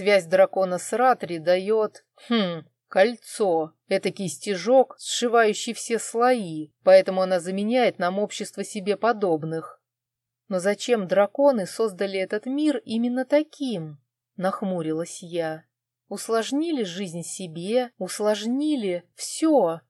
Связь дракона с Ратри дает... Хм, кольцо. Это кистежок, сшивающий все слои, поэтому она заменяет нам общество себе подобных. Но зачем драконы создали этот мир именно таким? Нахмурилась я. Усложнили жизнь себе, усложнили все.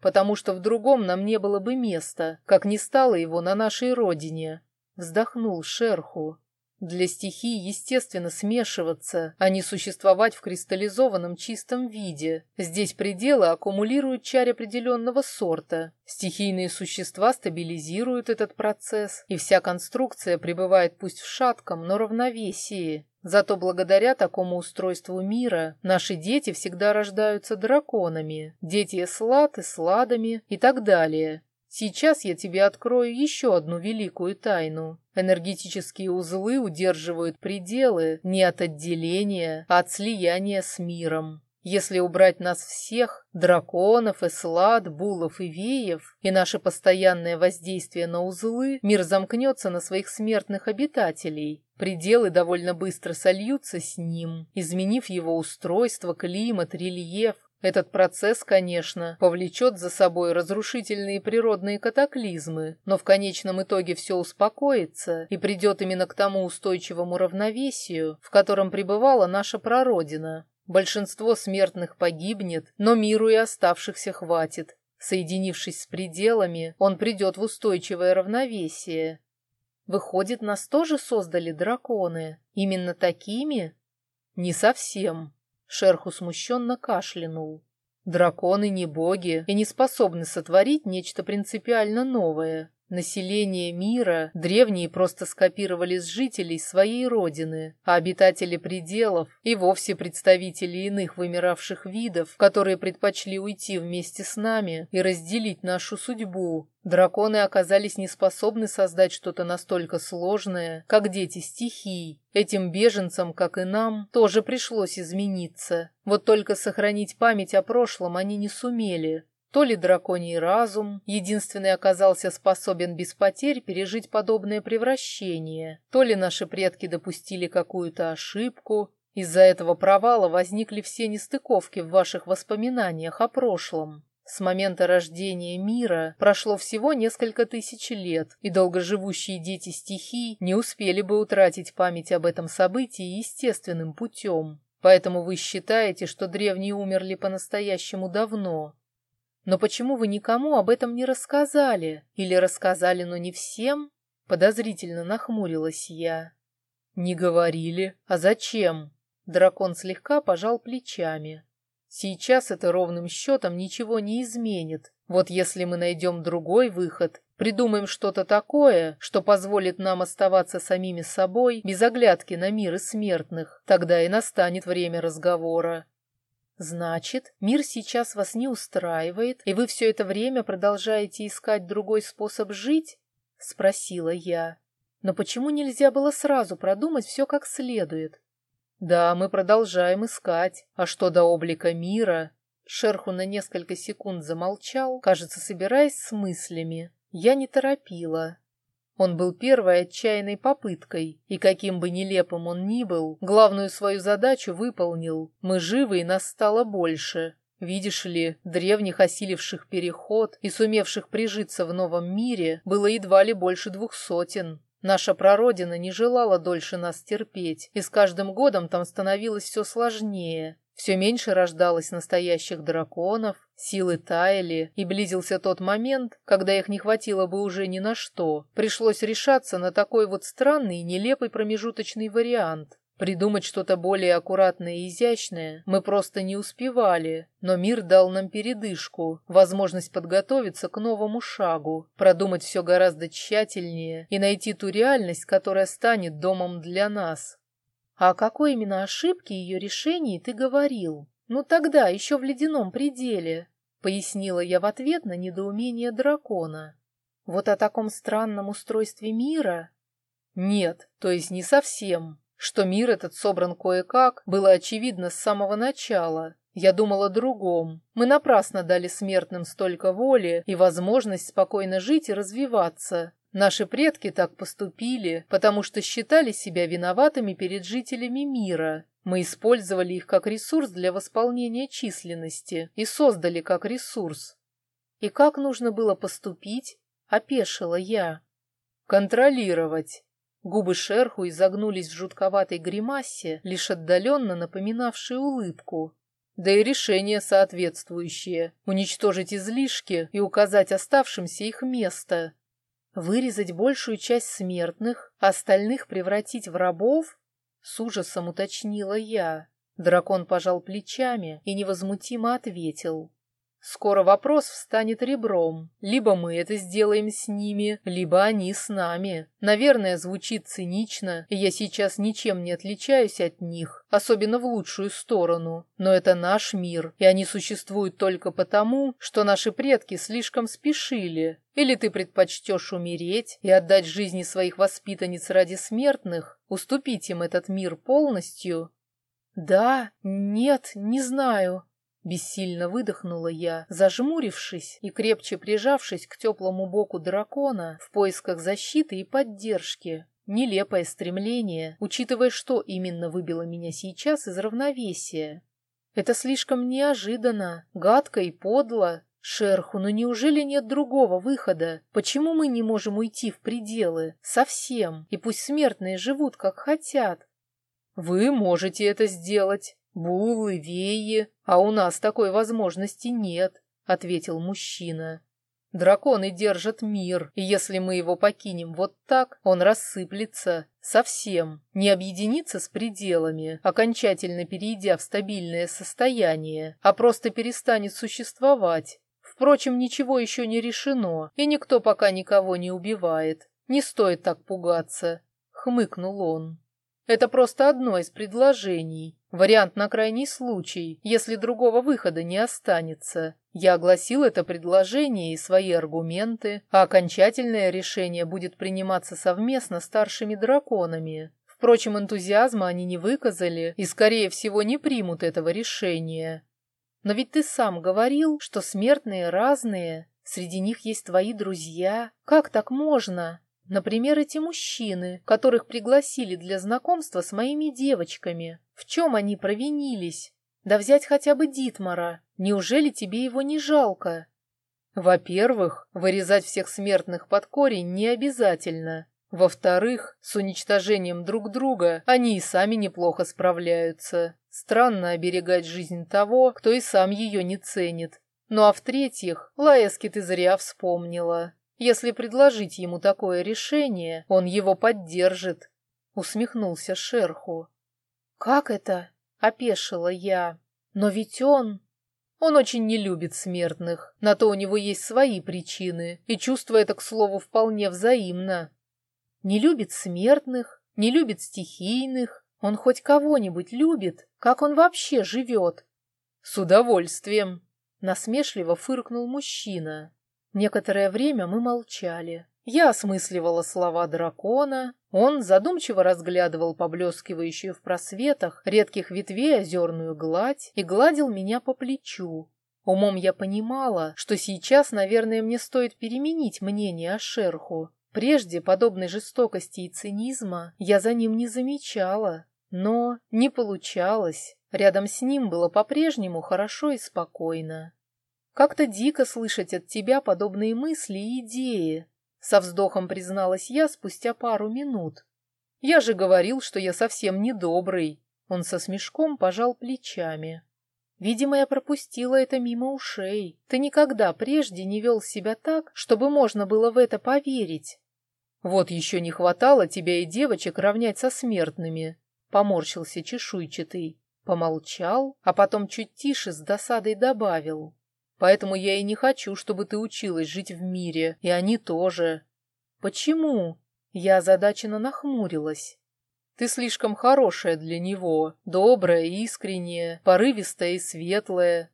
Потому что в другом нам не было бы места, как не стало его на нашей родине. Вздохнул шерху. Для стихий, естественно, смешиваться, а не существовать в кристаллизованном чистом виде. Здесь пределы аккумулируют чарь определенного сорта. Стихийные существа стабилизируют этот процесс, и вся конструкция пребывает пусть в шатком, но равновесии. Зато благодаря такому устройству мира наши дети всегда рождаются драконами, дети эслаты, сладами и так далее. Сейчас я тебе открою еще одну великую тайну. Энергетические узлы удерживают пределы не от отделения, а от слияния с миром. Если убрать нас всех, драконов, эслад, булов и веев, и наше постоянное воздействие на узлы, мир замкнется на своих смертных обитателей. Пределы довольно быстро сольются с ним, изменив его устройство, климат, рельеф, этот процесс, конечно, повлечет за собой разрушительные природные катаклизмы, но в конечном итоге все успокоится и придет именно к тому устойчивому равновесию, в котором пребывала наша прародина. Большинство смертных погибнет, но миру и оставшихся хватит. Соединившись с пределами, он придет в устойчивое равновесие. Выходит, нас тоже создали драконы? Именно такими? Не совсем. Шерху смущенно кашлянул. Драконы не боги и не способны сотворить нечто принципиально новое. Население мира древние просто скопировали с жителей своей родины, а обитатели пределов и вовсе представители иных вымиравших видов, которые предпочли уйти вместе с нами и разделить нашу судьбу. Драконы оказались неспособны создать что-то настолько сложное, как дети стихий. Этим беженцам, как и нам, тоже пришлось измениться. Вот только сохранить память о прошлом они не сумели. То ли драконий разум, единственный оказался способен без потерь пережить подобное превращение, то ли наши предки допустили какую-то ошибку, из-за этого провала возникли все нестыковки в ваших воспоминаниях о прошлом. С момента рождения мира прошло всего несколько тысяч лет, и долгоживущие дети стихий не успели бы утратить память об этом событии естественным путем. Поэтому вы считаете, что древние умерли по-настоящему давно, но почему вы никому об этом не рассказали? Или рассказали, но не всем? Подозрительно нахмурилась я. Не говорили. А зачем? Дракон слегка пожал плечами. Сейчас это ровным счетом ничего не изменит. Вот если мы найдем другой выход, придумаем что-то такое, что позволит нам оставаться самими собой, без оглядки на мир и смертных, тогда и настанет время разговора. Значит, мир сейчас вас не устраивает, и вы все это время продолжаете искать другой способ жить? Спросила я. Но почему нельзя было сразу продумать все как следует? Да, мы продолжаем искать. А что до облика мира? Шерху на несколько секунд замолчал, кажется, собираясь с мыслями. Я не торопила. Он был первой отчаянной попыткой, и каким бы нелепым он ни был, главную свою задачу выполнил. Мы живы, и нас стало больше. Видишь ли, древних, осиливших переход и сумевших прижиться в новом мире, было едва ли больше двух сотен. Наша прародина не желала дольше нас терпеть, и с каждым годом там становилось все сложнее. Все меньше рождалось настоящих драконов, силы таяли, и близился тот момент, когда их не хватило бы уже ни на что. Пришлось решаться на такой вот странный и нелепый промежуточный вариант. Придумать что-то более аккуратное и изящное мы просто не успевали, но мир дал нам передышку, возможность подготовиться к новому шагу, продумать все гораздо тщательнее и найти ту реальность, которая станет домом для нас. А о какой именно ошибке ее решении ты говорил? Ну тогда, еще в ледяном пределе, пояснила я в ответ на недоумение дракона. Вот о таком странном устройстве мира? Нет, то есть не совсем. Что мир этот собран кое-как, было очевидно с самого начала. Я думал о другом. Мы напрасно дали смертным столько воли и возможность спокойно жить и развиваться. Наши предки так поступили, потому что считали себя виноватыми перед жителями мира. Мы использовали их как ресурс для восполнения численности и создали как ресурс. И как нужно было поступить, опешила я. Контролировать. Губы шерху изогнулись в жутковатой гримасе, лишь отдаленно напоминавшей улыбку. Да и решение соответствующее — уничтожить излишки и указать оставшимся их место. Вырезать большую часть смертных, а остальных превратить в рабов? С ужасом уточнила я. Дракон пожал плечами и невозмутимо ответил. Скоро вопрос встанет ребром. Либо мы это сделаем с ними, либо они с нами. Наверное, звучит цинично, и я сейчас ничем не отличаюсь от них, особенно в лучшую сторону. Но это наш мир, и они существуют только потому, что наши предки слишком спешили. Или ты предпочтешь умереть и отдать жизни своих воспитанниц ради смертных, уступить им этот мир полностью? Да, нет, не знаю, Бессильно выдохнула я, зажмурившись и крепче прижавшись к теплому боку дракона в поисках защиты и поддержки. Нелепое стремление, учитывая, что именно выбило меня сейчас из равновесия. Это слишком неожиданно, гадко и подло. Шерху, но неужели нет другого выхода? Почему мы не можем уйти в пределы? Совсем. И пусть смертные живут, как хотят. Вы можете это сделать, «Булы, веи, а у нас такой возможности нет», — ответил мужчина. «Драконы держат мир, и если мы его покинем вот так, он рассыплется. Совсем. Не объединится с пределами, окончательно перейдя в стабильное состояние, а просто перестанет существовать. Впрочем, ничего еще не решено, и никто пока никого не убивает. Не стоит так пугаться», — хмыкнул он. «Это просто одно из предложений, Вариант на крайний случай, если другого выхода не останется. Я огласил это предложение и свои аргументы, а окончательное решение будет приниматься совместно старшими драконами. Впрочем, энтузиазма они не выказали и, скорее всего, не примут этого решения. Но ведь ты сам говорил, что смертные разные, среди них есть твои друзья. Как так можно? Например, эти мужчины, которых пригласили для знакомства с моими девочками. В чем они провинились? Да взять хотя бы Дитмара. Неужели тебе его не жалко? Во-первых, вырезать всех смертных под корень не обязательно. Во-вторых, с уничтожением друг друга они и сами неплохо справляются. Странно оберегать жизнь того, кто и сам ее не ценит. Ну а в-третьих, Лаэски ты зря вспомнила. Если предложить ему такое решение, он его поддержит. Усмехнулся Шерху. Как это? Опешила я. Но ведь он... Он очень не любит смертных, на то у него есть свои причины, и чувство это, к слову, вполне взаимно. Не любит смертных, не любит стихийных, он хоть кого-нибудь любит, как он вообще живет? С удовольствием, насмешливо фыркнул мужчина. Некоторое время мы молчали. Я осмысливала слова дракона, он задумчиво разглядывал поблескивающую в просветах редких ветвей озерную гладь и гладил меня по плечу. Умом я понимала, что сейчас, наверное, мне стоит переменить мнение о шерху. Прежде подобной жестокости и цинизма я за ним не замечала, но не получалось. Рядом с ним было по-прежнему хорошо и спокойно. Как-то дико слышать от тебя подобные мысли и идеи. Со вздохом призналась я спустя пару минут. Я же говорил, что я совсем недобрый. Он со смешком пожал плечами. Видимо, я пропустила это мимо ушей. Ты никогда прежде не вел себя так, чтобы можно было в это поверить. Вот еще не хватало тебя и девочек равнять со смертными. Поморщился чешуйчатый. Помолчал, а потом чуть тише с досадой добавил. Поэтому я и не хочу, чтобы ты училась жить в мире, и они тоже. Почему? Я озадаченно нахмурилась. Ты слишком хорошая для него, добрая, искренняя, порывистая и светлая.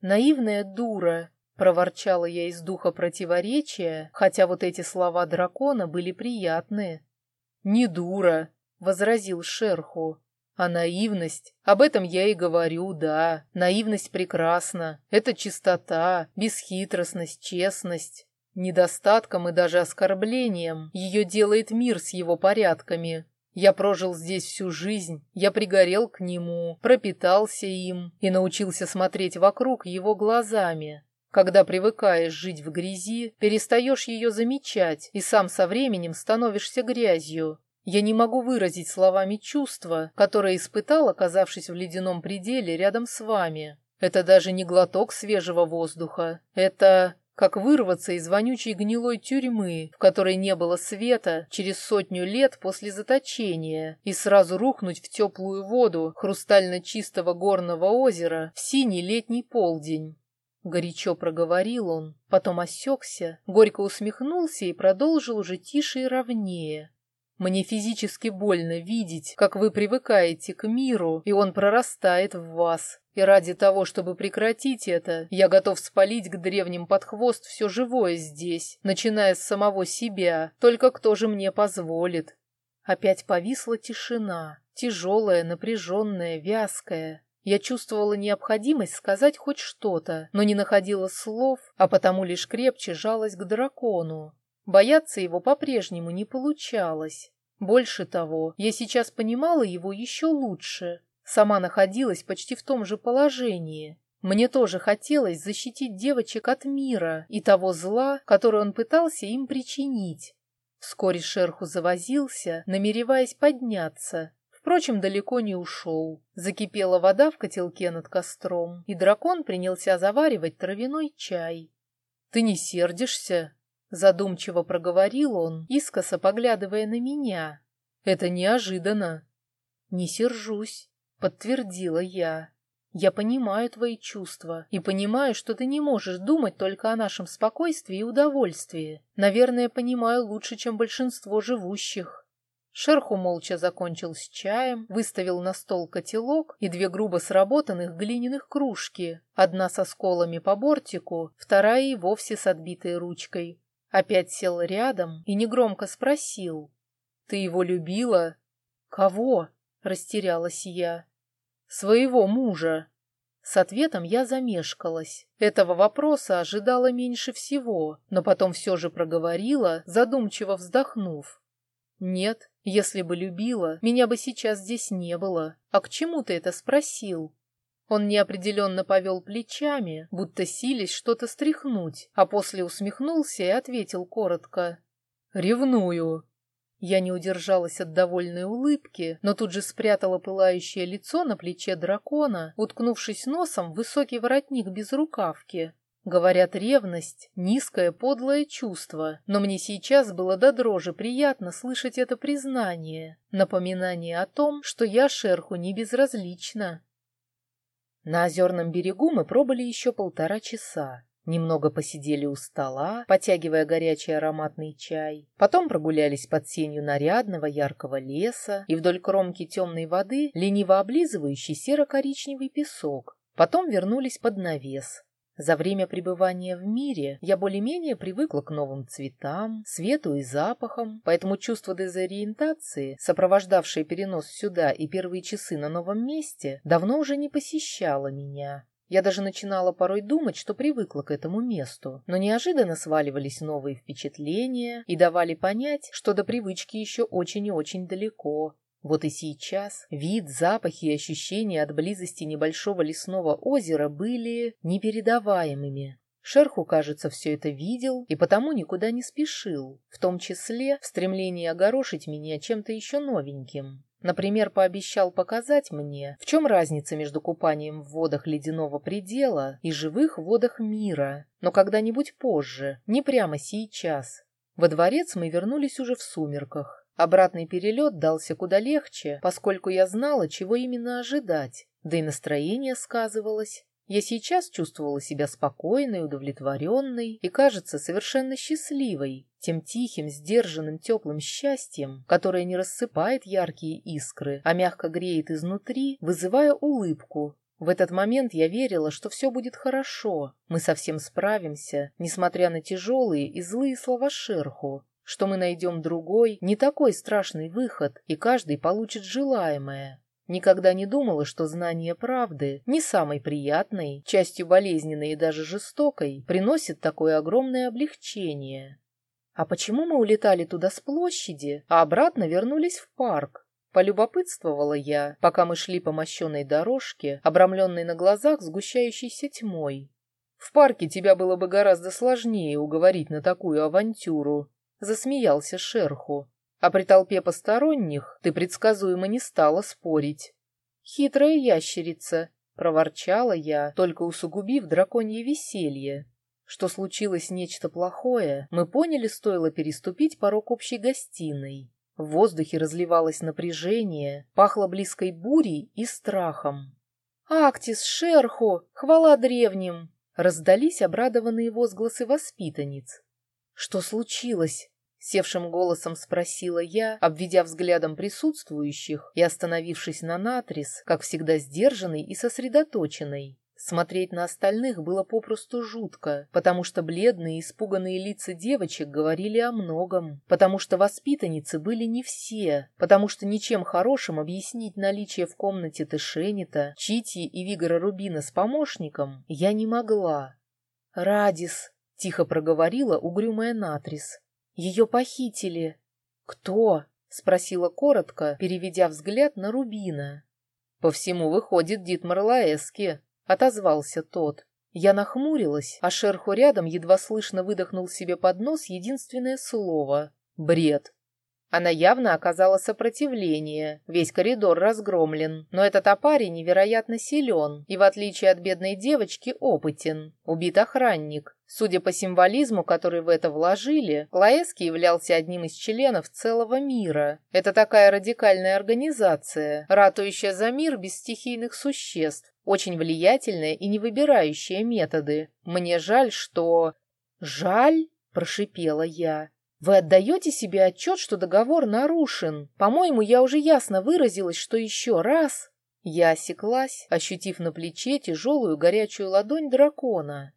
Наивная дура, проворчала я из духа противоречия, хотя вот эти слова дракона были приятные. Не дура, возразил Шерху. А наивность? Об этом я и говорю, да. Наивность прекрасна. Это чистота, бесхитростность, честность. Недостатком и даже оскорблением ее делает мир с его порядками. Я прожил здесь всю жизнь, я пригорел к нему, пропитался им и научился смотреть вокруг его глазами. Когда привыкаешь жить в грязи, перестаешь ее замечать и сам со временем становишься грязью. Я не могу выразить словами чувства, которое испытал, оказавшись в ледяном пределе рядом с вами. Это даже не глоток свежего воздуха. Это как вырваться из вонючей гнилой тюрьмы, в которой не было света через сотню лет после заточения, и сразу рухнуть в теплую воду хрустально чистого горного озера в синий летний полдень. Горячо проговорил он, потом осекся, горько усмехнулся и продолжил уже тише и ровнее. Мне физически больно видеть, как вы привыкаете к миру, и он прорастает в вас. И ради того, чтобы прекратить это, я готов спалить к древним под хвост все живое здесь, начиная с самого себя. Только кто же мне позволит? Опять повисла тишина, тяжелая, напряженная, вязкая. Я чувствовала необходимость сказать хоть что-то, но не находила слов, а потому лишь крепче жалась к дракону. Бояться его по-прежнему не получалось. Больше того, я сейчас понимала его еще лучше. Сама находилась почти в том же положении. Мне тоже хотелось защитить девочек от мира и того зла, которое он пытался им причинить. Вскоре шерху завозился, намереваясь подняться. Впрочем, далеко не ушел. Закипела вода в котелке над костром, и дракон принялся заваривать травяной чай. — Ты не сердишься? Задумчиво проговорил он, искоса поглядывая на меня. Это неожиданно. Не сержусь, подтвердила я. Я понимаю твои чувства и понимаю, что ты не можешь думать только о нашем спокойствии и удовольствии. Наверное, понимаю лучше, чем большинство живущих. Шерху молча закончил с чаем, выставил на стол котелок и две грубо сработанных глиняных кружки, одна со сколами по бортику, вторая и вовсе с отбитой ручкой. Опять сел рядом и негромко спросил. «Ты его любила?» «Кого?» — растерялась я. «Своего мужа». С ответом я замешкалась. Этого вопроса ожидала меньше всего, но потом все же проговорила, задумчиво вздохнув. «Нет, если бы любила, меня бы сейчас здесь не было. А к чему ты это спросил?» Он неопределенно повел плечами, будто сились что-то стряхнуть, а после усмехнулся и ответил коротко. «Ревную». Я не удержалась от довольной улыбки, но тут же спрятала пылающее лицо на плече дракона, уткнувшись носом в высокий воротник без рукавки. Говорят, ревность — низкое подлое чувство, но мне сейчас было до дрожи приятно слышать это признание, напоминание о том, что я шерху не безразлична. На озерном берегу мы пробыли еще полтора часа. Немного посидели у стола, потягивая горячий ароматный чай. Потом прогулялись под сенью нарядного яркого леса и вдоль кромки темной воды, лениво облизывающий серо-коричневый песок. Потом вернулись под навес. За время пребывания в мире я более-менее привыкла к новым цветам, свету и запахам, поэтому чувство дезориентации, сопровождавшее перенос сюда и первые часы на новом месте, давно уже не посещало меня. Я даже начинала порой думать, что привыкла к этому месту, но неожиданно сваливались новые впечатления и давали понять, что до привычки еще очень и очень далеко. Вот и сейчас вид, запахи и ощущения от близости небольшого лесного озера были непередаваемыми. Шерху, кажется, все это видел и потому никуда не спешил, в том числе в стремлении огорошить меня чем-то еще новеньким. Например, пообещал показать мне, в чем разница между купанием в водах ледяного предела и живых водах мира, но когда-нибудь позже, не прямо сейчас. Во дворец мы вернулись уже в сумерках. Обратный перелет дался куда легче, поскольку я знала, чего именно ожидать, да и настроение сказывалось. Я сейчас чувствовала себя спокойной, удовлетворенной и, кажется, совершенно счастливой, тем тихим, сдержанным, теплым счастьем, которое не рассыпает яркие искры, а мягко греет изнутри, вызывая улыбку. В этот момент я верила, что все будет хорошо, мы совсем справимся, несмотря на тяжелые и злые слова Шерху, что мы найдем другой, не такой страшный выход, и каждый получит желаемое. Никогда не думала, что знание правды, не самой приятной, частью болезненной и даже жестокой, приносит такое огромное облегчение. А почему мы улетали туда с площади, а обратно вернулись в парк? Полюбопытствовала я, пока мы шли по мощенной дорожке, обрамленной на глазах сгущающейся тьмой. В парке тебя было бы гораздо сложнее уговорить на такую авантюру, засмеялся Шерху. А при толпе посторонних ты предсказуемо не стала спорить. Хитрая ящерица, проворчала я, только усугубив драконье веселье. Что случилось нечто плохое, мы поняли, стоило переступить порог общей гостиной. В воздухе разливалось напряжение, пахло близкой бурей и страхом. «Актис, Шерху, хвала древним!» Раздались обрадованные возгласы воспитанниц. «Что случилось?» — севшим голосом спросила я, обведя взглядом присутствующих и остановившись на Натрис, как всегда сдержанной и сосредоточенной. Смотреть на остальных было попросту жутко, потому что бледные, испуганные лица девочек говорили о многом, потому что воспитанницы были не все, потому что ничем хорошим объяснить наличие в комнате Тышенита, Чити и Вигора Рубина с помощником я не могла. «Радис», — тихо проговорила угрюмая Натрис, — «ее похитили». «Кто?» — спросила коротко, переведя взгляд на Рубина. «По всему выходит Дитмар Лаэски», отозвался тот. Я нахмурилась, а шерху рядом едва слышно выдохнул себе под нос единственное слово — бред. Она явно оказала сопротивление, весь коридор разгромлен, но этот опарий невероятно силен и, в отличие от бедной девочки, опытен. Убит охранник. Судя по символизму, который в это вложили, Клаэски являлся одним из членов целого мира. Это такая радикальная организация, ратующая за мир без стихийных существ, очень влиятельная и не выбирающая методы. Мне жаль, что... «Жаль?» — прошипела я. Вы отдаете себе отчет, что договор нарушен? По-моему, я уже ясно выразилась, что еще раз... Я осеклась, ощутив на плече тяжелую горячую ладонь дракона.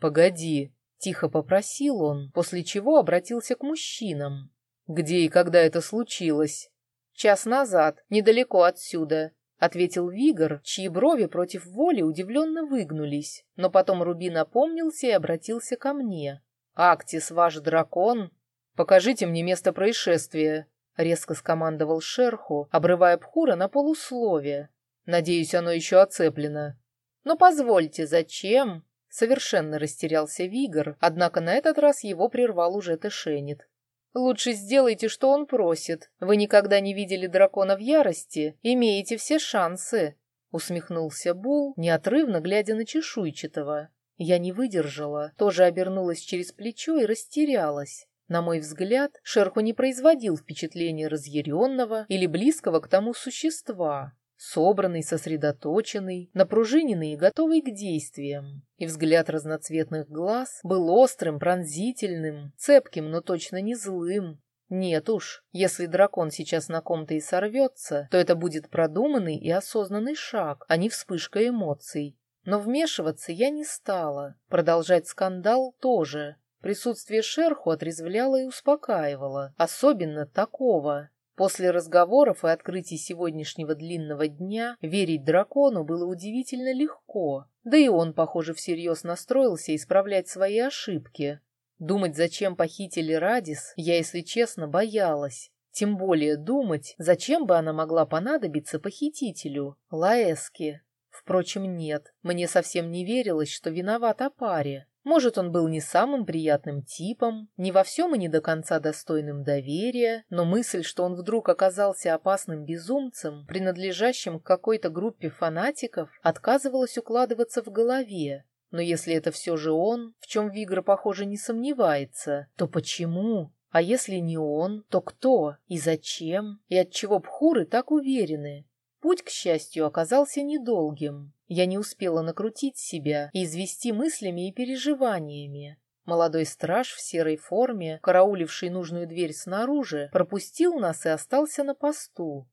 «Погоди», — тихо попросил он, после чего обратился к мужчинам. «Где и когда это случилось?» «Час назад, недалеко отсюда», — ответил Вигор, чьи брови против воли удивленно выгнулись, но потом Рубин опомнился и обратился ко мне. «Актис, ваш дракон, «Покажите мне место происшествия», — резко скомандовал шерху, обрывая Пхура на полусловие. «Надеюсь, оно еще оцеплено». «Но позвольте, зачем?» Совершенно растерялся Вигор, однако на этот раз его прервал уже Тэшенит. «Лучше сделайте, что он просит. Вы никогда не видели дракона в ярости, имеете все шансы», — усмехнулся Бул, неотрывно глядя на чешуйчатого. Я не выдержала, тоже обернулась через плечо и растерялась. На мой взгляд, Шерху не производил впечатления разъяренного или близкого к тому существа, собранный, сосредоточенный, напружиненный и готовый к действиям. И взгляд разноцветных глаз был острым, пронзительным, цепким, но точно не злым. Нет уж, если дракон сейчас на ком-то и сорвется, то это будет продуманный и осознанный шаг, а не вспышка эмоций. Но вмешиваться я не стала, продолжать скандал тоже. Присутствие шерху отрезвляло и успокаивало, особенно такого. После разговоров и открытий сегодняшнего длинного дня верить дракону было удивительно легко, да и он, похоже, всерьез настроился исправлять свои ошибки. Думать, зачем похитили Радис, я, если честно, боялась. Тем более думать, зачем бы она могла понадобиться похитителю, Лаэске. Впрочем, нет, мне совсем не верилось, что виноват паре. Может, он был не самым приятным типом, не во всем и не до конца достойным доверия, но мысль, что он вдруг оказался опасным безумцем, принадлежащим к какой-то группе фанатиков, отказывалась укладываться в голове. Но если это все же он, в чем Вигр, похоже, не сомневается, то почему? А если не он, то кто и зачем? И отчего Пхуры так уверены? Путь, к счастью, оказался недолгим. Я не успела накрутить себя и извести мыслями и переживаниями. Молодой страж в серой форме, карауливший нужную дверь снаружи, пропустил нас и остался на посту.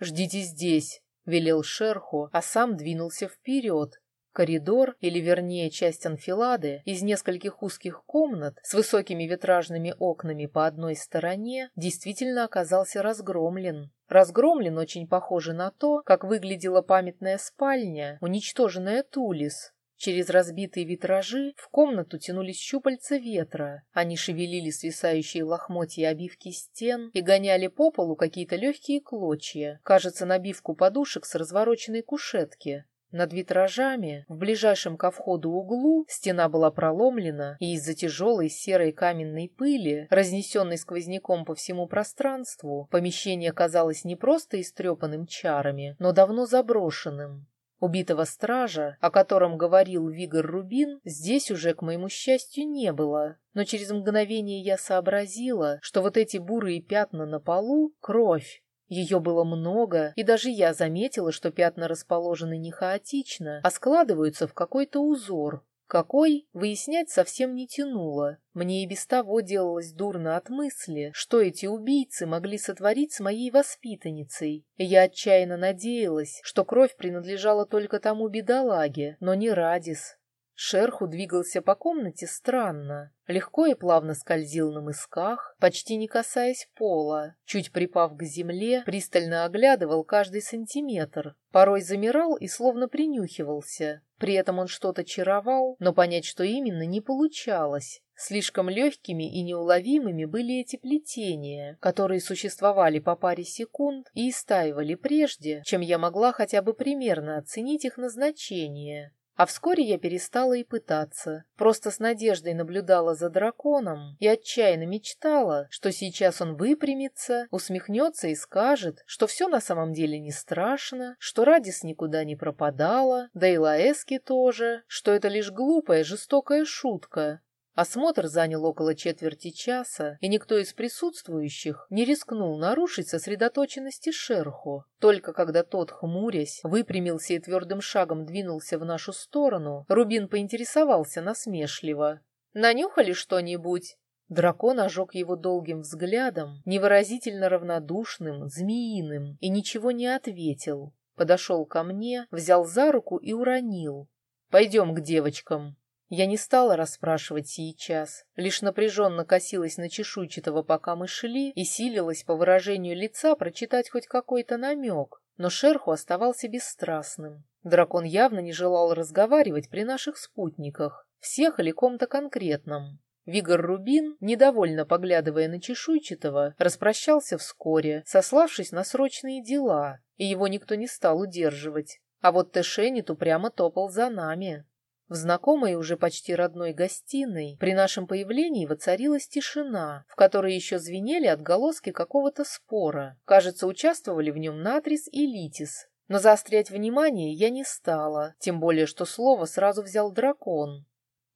«Ждите здесь», — велел шерху, а сам двинулся вперед, Коридор, или вернее часть анфилады, из нескольких узких комнат с высокими витражными окнами по одной стороне, действительно оказался разгромлен. Разгромлен очень похоже на то, как выглядела памятная спальня, уничтоженная Тулис. Через разбитые витражи в комнату тянулись щупальца ветра. Они шевелили свисающие лохмотья обивки стен и гоняли по полу какие-то легкие клочья, кажется, набивку подушек с развороченной кушетки. Над витражами, в ближайшем ко входу углу, стена была проломлена, и из-за тяжелой серой каменной пыли, разнесенной сквозняком по всему пространству, помещение казалось не просто истрепанным чарами, но давно заброшенным. Убитого стража, о котором говорил Вигор Рубин, здесь уже, к моему счастью, не было. Но через мгновение я сообразила, что вот эти бурые пятна на полу — кровь. Ее было много, и даже я заметила, что пятна расположены не хаотично, а складываются в какой-то узор. Какой, выяснять совсем не тянуло. Мне и без того делалось дурно от мысли, что эти убийцы могли сотворить с моей воспитанницей. я отчаянно надеялась, что кровь принадлежала только тому бедолаге, но не Радис. Шерху двигался по комнате странно. Легко и плавно скользил на мысках, почти не касаясь пола. Чуть припав к земле, пристально оглядывал каждый сантиметр. Порой замирал и словно принюхивался. При этом он что-то чаровал, но понять, что именно, не получалось. Слишком легкими и неуловимыми были эти плетения, которые существовали по паре секунд и истаивали прежде, чем я могла хотя бы примерно оценить их назначение. А вскоре я перестала и пытаться. Просто с надеждой наблюдала за драконом и отчаянно мечтала, что сейчас он выпрямится, усмехнется и скажет, что все на самом деле не страшно, что Радис никуда не пропадала, да и Лаэски тоже, что это лишь глупая, жестокая шутка, Осмотр занял около четверти часа, и никто из присутствующих не рискнул нарушить сосредоточенности шерху. Только когда тот, хмурясь, выпрямился и твердым шагом двинулся в нашу сторону, Рубин поинтересовался насмешливо. «Нанюхали что-нибудь?» Дракон ожег его долгим взглядом, невыразительно равнодушным, змеиным, и ничего не ответил. Подошел ко мне, взял за руку и уронил. «Пойдем к девочкам». Я не стала расспрашивать сейчас, лишь напряженно косилась на чешуйчатого, пока мы шли, и силилась по выражению лица прочитать хоть какой-то намек, но шерху оставался бесстрастным. Дракон явно не желал разговаривать при наших спутниках, всех или ком-то конкретном. Вигор Рубин, недовольно поглядывая на чешуйчатого, распрощался вскоре, сославшись на срочные дела, и его никто не стал удерживать. А вот Тэшенит упрямо топал за нами. В знакомой уже почти родной гостиной при нашем появлении воцарилась тишина, в которой еще звенели отголоски какого-то спора. Кажется, участвовали в нем Натрис и Литис. Но заострять внимание я не стала, тем более, что слово сразу взял дракон.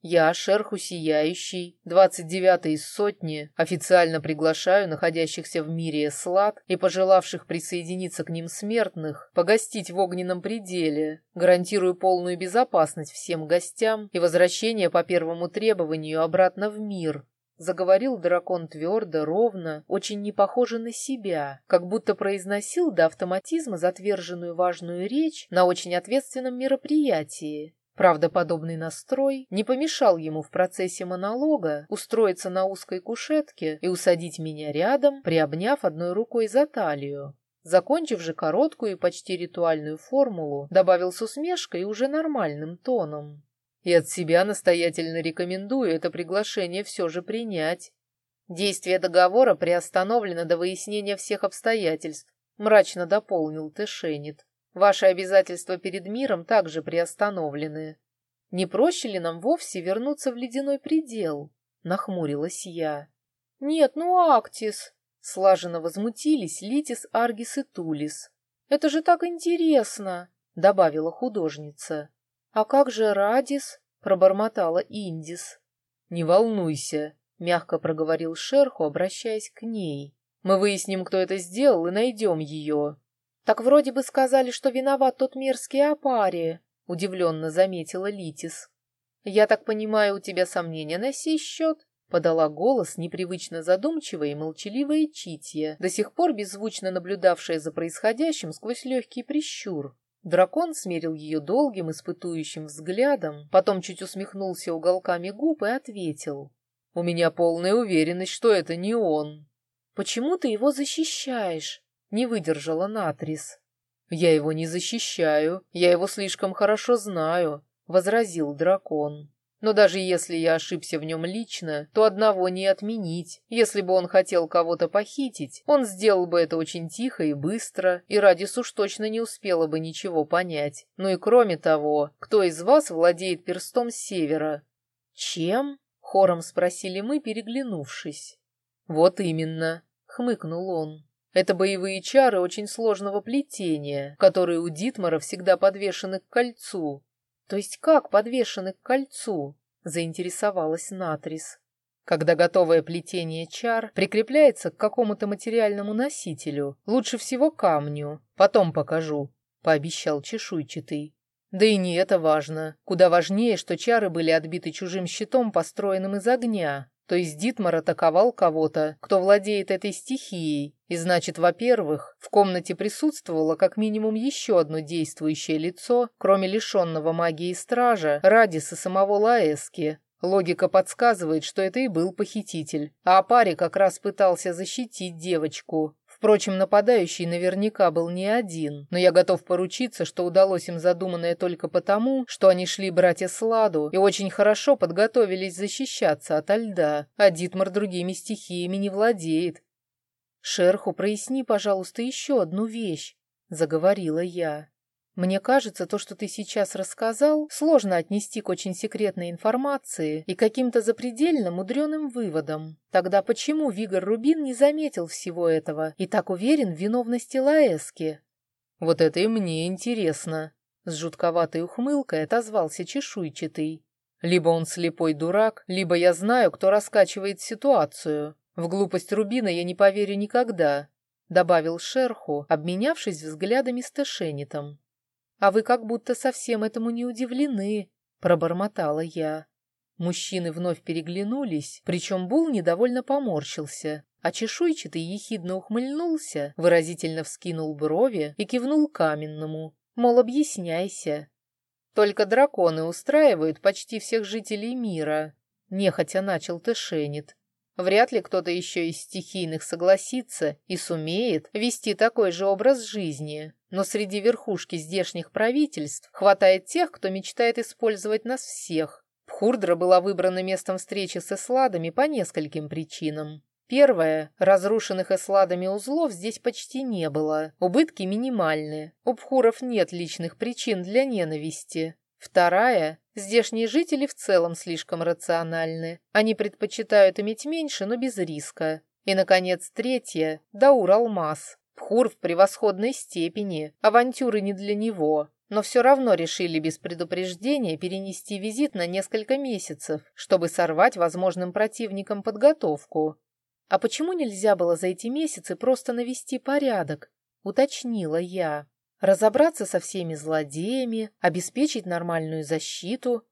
Я, шерху сияющий, двадцать девятый из сотни, официально приглашаю находящихся в мире Эслат и пожелавших присоединиться к ним смертных погостить в огненном пределе. Гарантирую полную безопасность всем гостям и возвращение по первому требованию обратно в мир. Заговорил дракон твердо, ровно, очень не похоже на себя, как будто произносил до автоматизма затверженную важную речь на очень ответственном мероприятии. Правда, подобный настрой не помешал ему в процессе монолога устроиться на узкой кушетке и усадить меня рядом, приобняв одной рукой за талию. Закончив же короткую и почти ритуальную формулу, добавил с усмешкой уже нормальным тоном. И от себя настоятельно рекомендую это приглашение все же принять. Действие договора приостановлено до выяснения всех обстоятельств, мрачно дополнил Тэшенит. Ваши обязательства перед миром также приостановлены. Не проще ли нам вовсе вернуться в ледяной предел? Нахмурилась я. Нет, ну Актис! Слаженно возмутились Литис, Аргис и Тулис. Это же так интересно! Добавила художница. А как же Радис? Пробормотала Индис. Не волнуйся, мягко проговорил Шерху, обращаясь к ней. Мы выясним, кто это сделал, и найдем ее. «Так вроде бы сказали, что виноват тот мерзкий Апари», — удивленно заметила Литис. «Я так понимаю, у тебя сомнения на сей счет?» — подала голос непривычно задумчивая и молчаливая Читья, до сих пор беззвучно наблюдавшая за происходящим сквозь легкий прищур. Дракон смерил ее долгим, испытующим взглядом, потом чуть усмехнулся уголками губ и ответил. «У меня полная уверенность, что это не он». «Почему ты его защищаешь?» Не выдержала Натрис. Я его не защищаю, я его слишком хорошо знаю. — возразил дракон. Но даже если я ошибся в нем лично, то одного не отменить. Если бы он хотел кого-то похитить, он сделал бы это очень тихо и быстро, и Радис уж точно не успела бы ничего понять. Ну и кроме того, кто из вас владеет перстом севера? Чем? Хором спросили мы, переглянувшись. Вот именно, хмыкнул он. Это боевые чары очень сложного плетения, которые у Дитмара всегда подвешены к кольцу, «То есть как подвешены к кольцу?» — заинтересовалась Натрис. Когда готовое плетение чар прикрепляется к какому-то материальному носителю, лучше всего камню, потом покажу, — пообещал чешуйчатый. Да и не это важно. Куда важнее, что чары были отбиты чужим щитом, построенным из огня. То есть Дитмар атаковал кого-то, кто владеет этой стихией, и значит, во-первых, в комнате присутствовало как минимум еще одно действующее лицо, кроме лишенного магии стража, Радиса самого Лаэски. Логика подсказывает, что это и был похититель, а паре как раз пытался защитить девочку. Впрочем, нападающий наверняка был не один, но я готов поручиться, что удалось им задуманное только потому, что они шли братья Сладу и очень хорошо подготовились защищаться от льда, а Дитмар другими стихиями не владеет. «Шерху, проясни, пожалуйста, еще одну вещь», — заговорила я. Мне кажется, то, что ты сейчас рассказал, сложно отнести к очень секретной информации и каким-то запредельно мудреным выводам. Тогда почему Вигор Рубин не заметил всего этого и так уверен в виновности Лаэски? Вот это и мне интересно. С жутковатой ухмылкой отозвался чешуйчатый. Либо он слепой дурак, либо я знаю, кто раскачивает ситуацию. В глупость Рубина я не поверю никогда, добавил Шерху, обменявшись взглядами с Тэшенитом. А вы как будто совсем этому не удивлены, пробормотала я. Мужчины вновь переглянулись, причем Бул недовольно поморщился, а чешуйчатый ехидно ухмыльнулся, выразительно вскинул брови и кивнул каменному, мол, объясняйся. Только драконы устраивают почти всех жителей мира, нехотя начал Тэшенит. Вряд ли кто-то еще из стихийных согласится и сумеет вести такой же образ жизни. Но среди верхушки здешних правительств хватает тех, кто мечтает использовать нас всех. Пхурдра была выбрана местом встречи с эсладами по нескольким причинам. Первое. Разрушенных эсладами узлов здесь почти не было. Убытки минимальны. У пхуров нет личных причин для ненависти. Вторая. Здешние жители в целом слишком рациональны. Они предпочитают иметь меньше, но без риска. И, наконец, третье. Даур-Алмаз. Пхур в превосходной степени. Авантюры не для него. Но все равно решили без предупреждения перенести визит на несколько месяцев, чтобы сорвать возможным противникам подготовку. А почему нельзя было за эти месяцы просто навести порядок? Уточнила я. Разобраться со всеми злодеями, обеспечить нормальную защиту.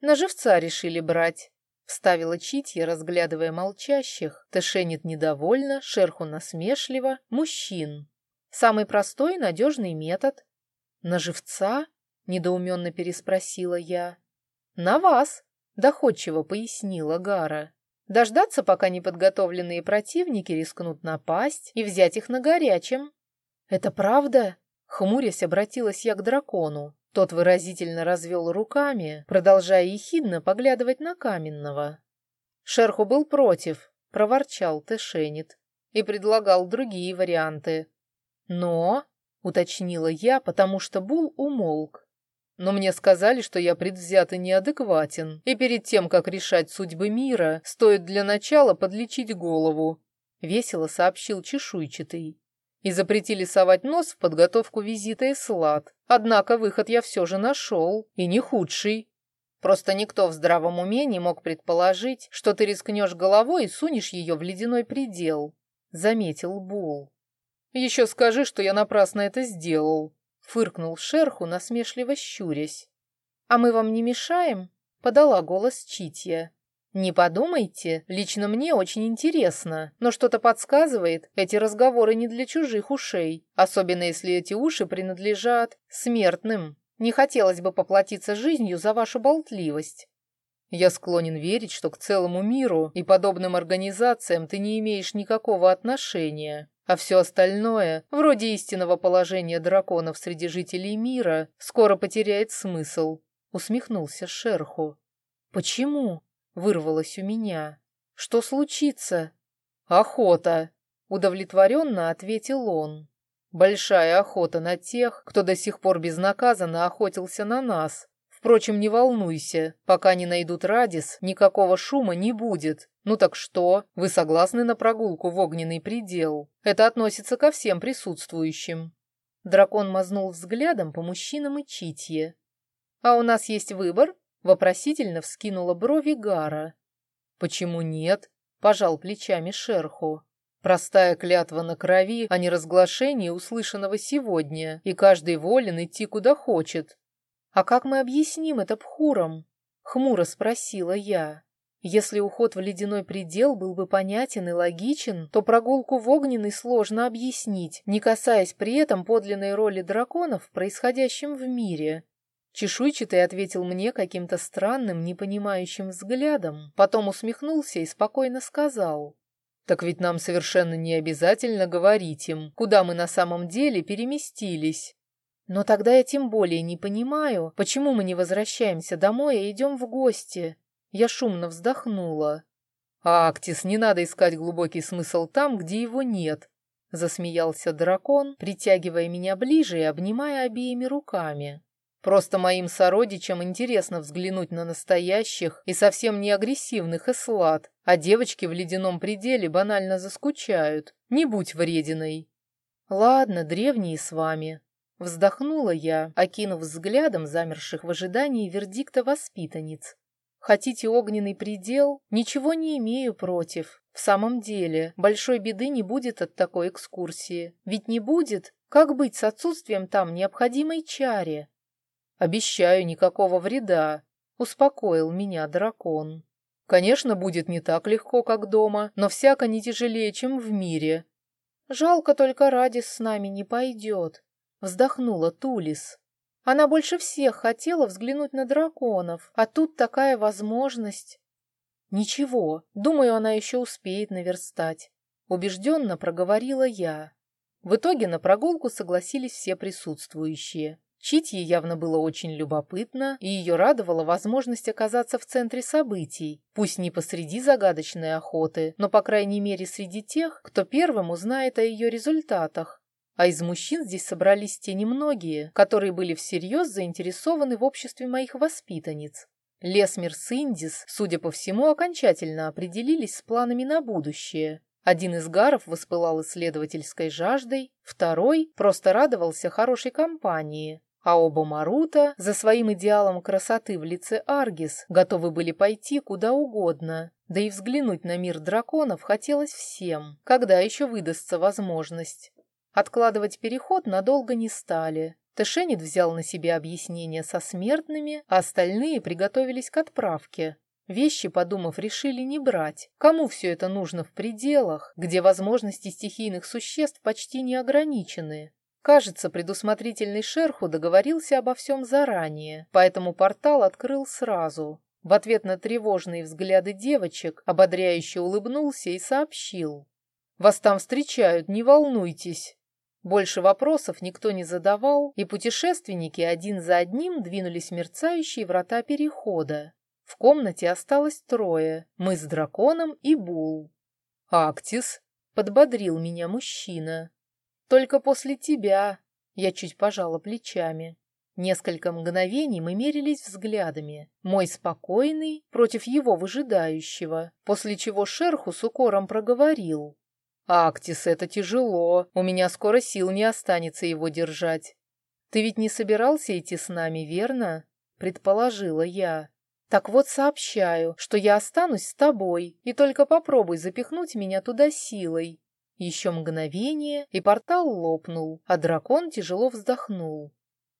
На живца решили брать. Вставила Читья, разглядывая молчащих. Тэшенит недовольно, шерху насмешливо. Мужчин. Самый простой надежный метод. На живца? Недоуменно переспросила я. На вас, доходчиво пояснила Гара. Дождаться, пока неподготовленные противники рискнут напасть и взять их на горячем. Это правда? Хмурясь, обратилась я к дракону. Тот выразительно развел руками, продолжая ехидно поглядывать на каменного. Шерху был против, проворчал Тэшенит, и предлагал другие варианты. Но, уточнила я, потому что Бул умолк. Но мне сказали, что я предвзят и неадекватен, и перед тем, как решать судьбы мира, стоит для начала подлечить голову, весело сообщил чешуйчатый и запретили совать нос в подготовку визита Эслад. Однако выход я все же нашел, и не худший. Просто никто в здравом уме не мог предположить, что ты рискнешь головой и сунешь ее в ледяной предел, — заметил Бул. «Еще скажи, что я напрасно это сделал», — фыркнул Шерху, насмешливо щурясь. «А мы вам не мешаем?» — подала голос Читья. Не подумайте, лично мне очень интересно, но что-то подсказывает, эти разговоры не для чужих ушей, особенно если эти уши принадлежат смертным. Не хотелось бы поплатиться жизнью за вашу болтливость. Я склонен верить, что к целому миру и подобным организациям ты не имеешь никакого отношения, а все остальное, вроде истинного положения драконов среди жителей мира, скоро потеряет смысл. — усмехнулся Шерху. «Почему?» — вырвалось у меня. «Что случится?» «Охота!» — удовлетворенно ответил он. «Большая охота на тех, кто до сих пор безнаказанно охотился на нас. Впрочем, не волнуйся, пока не найдут Радис, никакого шума не будет. Ну так что, вы согласны на прогулку в огненный предел? Это относится ко всем присутствующим». Дракон мазнул взглядом по мужчинам и Читье. «А у нас есть выбор?» — вопросительно вскинула брови Гара. «Почему нет?» — пожал плечами шерху. «Простая клятва на крови, а не разглашение услышанного сегодня, и каждый волен идти куда хочет». «А как мы объясним это пхурам?» — хмуро спросила я. Если уход в ледяной предел был бы понятен и логичен, то прогулку в огненный сложно объяснить, не касаясь при этом подлинной роли драконов в происходящем в мире. Чешуйчатый ответил мне каким-то странным, непонимающим взглядом, потом усмехнулся и спокойно сказал. «Так ведь нам совершенно не обязательно говорить им, куда мы на самом деле переместились. Но тогда я тем более не понимаю, почему мы не возвращаемся домой и идем в гости». Я шумно вздохнула. «Актис, не надо искать глубокий смысл там, где его нет», — засмеялся дракон, притягивая меня ближе и обнимая обеими руками. Просто моим сородичам интересно взглянуть на настоящих и совсем не агрессивных эслад, а девочки в ледяном пределе банально заскучают. Не будь врединой. Ладно, древние с вами. Вздохнула я, окинув взглядом замерших в ожидании вердикта воспитанниц. Хотите огненный предел? Ничего не имею против. В самом деле, большой беды не будет от такой экскурсии. Ведь не будет. Как быть с отсутствием там необходимой чари? Обещаю, никакого вреда, успокоил меня дракон. Конечно, будет не так легко, как дома, но всяко не тяжелее, чем в мире. Жалко только Радис с нами не пойдет, вздохнула Тулис. Она больше всех хотела взглянуть на драконов, а тут такая возможность. Ничего, думаю, она еще успеет наверстать. Убежденно проговорила я. В итоге на прогулку согласились все присутствующие. Читье явно было очень любопытно, и ее радовала возможность оказаться в центре событий, пусть не посреди загадочной охоты, но, по крайней мере, среди тех, кто первым узнает о ее результатах. А из мужчин здесь собрались те немногие, которые были всерьез заинтересованы в обществе моих воспитанниц. Лесмер с Индис, судя по всему, окончательно определились с планами на будущее. Один из гаров воспылал исследовательской жаждой, второй просто радовался хорошей компании, а оба Марута за своим идеалом красоты в лице Аргис готовы были пойти куда угодно, да и взглянуть на мир драконов хотелось всем, когда еще выдастся возможность. Откладывать переход надолго не стали. Тэшенит взял на себя объяснение со смертными, а остальные приготовились к отправке. Вещи, подумав, решили не брать. Кому все это нужно в пределах, где возможности стихийных существ почти не ограничены? Кажется, предусмотрительный шерху договорился обо всем заранее, поэтому портал открыл сразу. В ответ на тревожные взгляды девочек ободряюще улыбнулся и сообщил. «Вас там встречают, не волнуйтесь». Больше вопросов никто не задавал, и путешественники один за одним двинулись мерцающие врата перехода. В комнате осталось трое, мы с драконом и Бул. «Актис», — подбодрил меня мужчина. «Только после тебя», — я чуть пожала плечами. Несколько мгновений мы мерились взглядами. Мой спокойный против его выжидающего, после чего шерху с укором проговорил. «Актис, это тяжело, у меня скоро сил не останется его держать». «Ты ведь не собирался идти с нами, верно?» — предположила я. «Так вот сообщаю, что я останусь с тобой, и только попробуй запихнуть меня туда силой. Еще мгновение, и портал лопнул, а дракон тяжело вздохнул.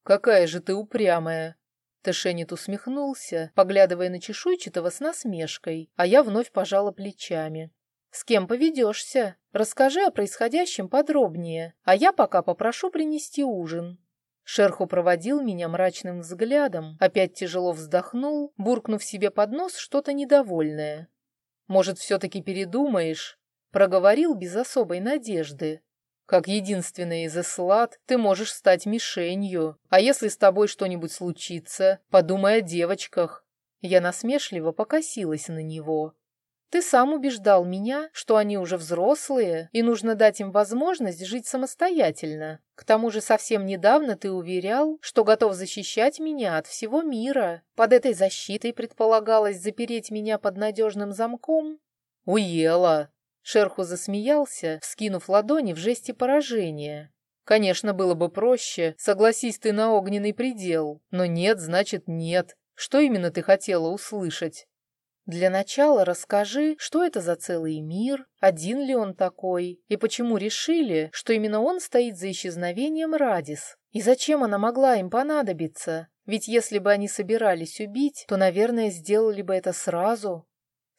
«Какая же ты упрямая!» Тэшенит усмехнулся, поглядывая на чешуйчатого с насмешкой, а я вновь пожала плечами. «С кем поведешься? Расскажи о происходящем подробнее, а я пока попрошу принести ужин». Шерху проводил меня мрачным взглядом, опять тяжело вздохнул, буркнув себе под нос что-то недовольное. «Может, все-таки передумаешь?» Проговорил без особой надежды. Как единственная из эслад, ты можешь стать мишенью. А если с тобой что-нибудь случится, подумай о девочках. Я насмешливо покосилась на него. Ты сам убеждал меня, что они уже взрослые, и нужно дать им возможность жить самостоятельно. К тому же совсем недавно ты уверял, что готов защищать меня от всего мира. Под этой защитой предполагалось запереть меня под надежным замком. Уела. Шерху засмеялся, вскинув ладони в жесте поражения. Конечно, было бы проще, согласись ты на огненный предел, но нет, значит нет. Что именно ты хотела услышать? Для начала расскажи, что это за целый мир, один ли он такой, и почему решили, что именно он стоит за исчезновением Радис, и зачем она могла им понадобиться. Ведь если бы они собирались убить, то, наверное, сделали бы это сразу.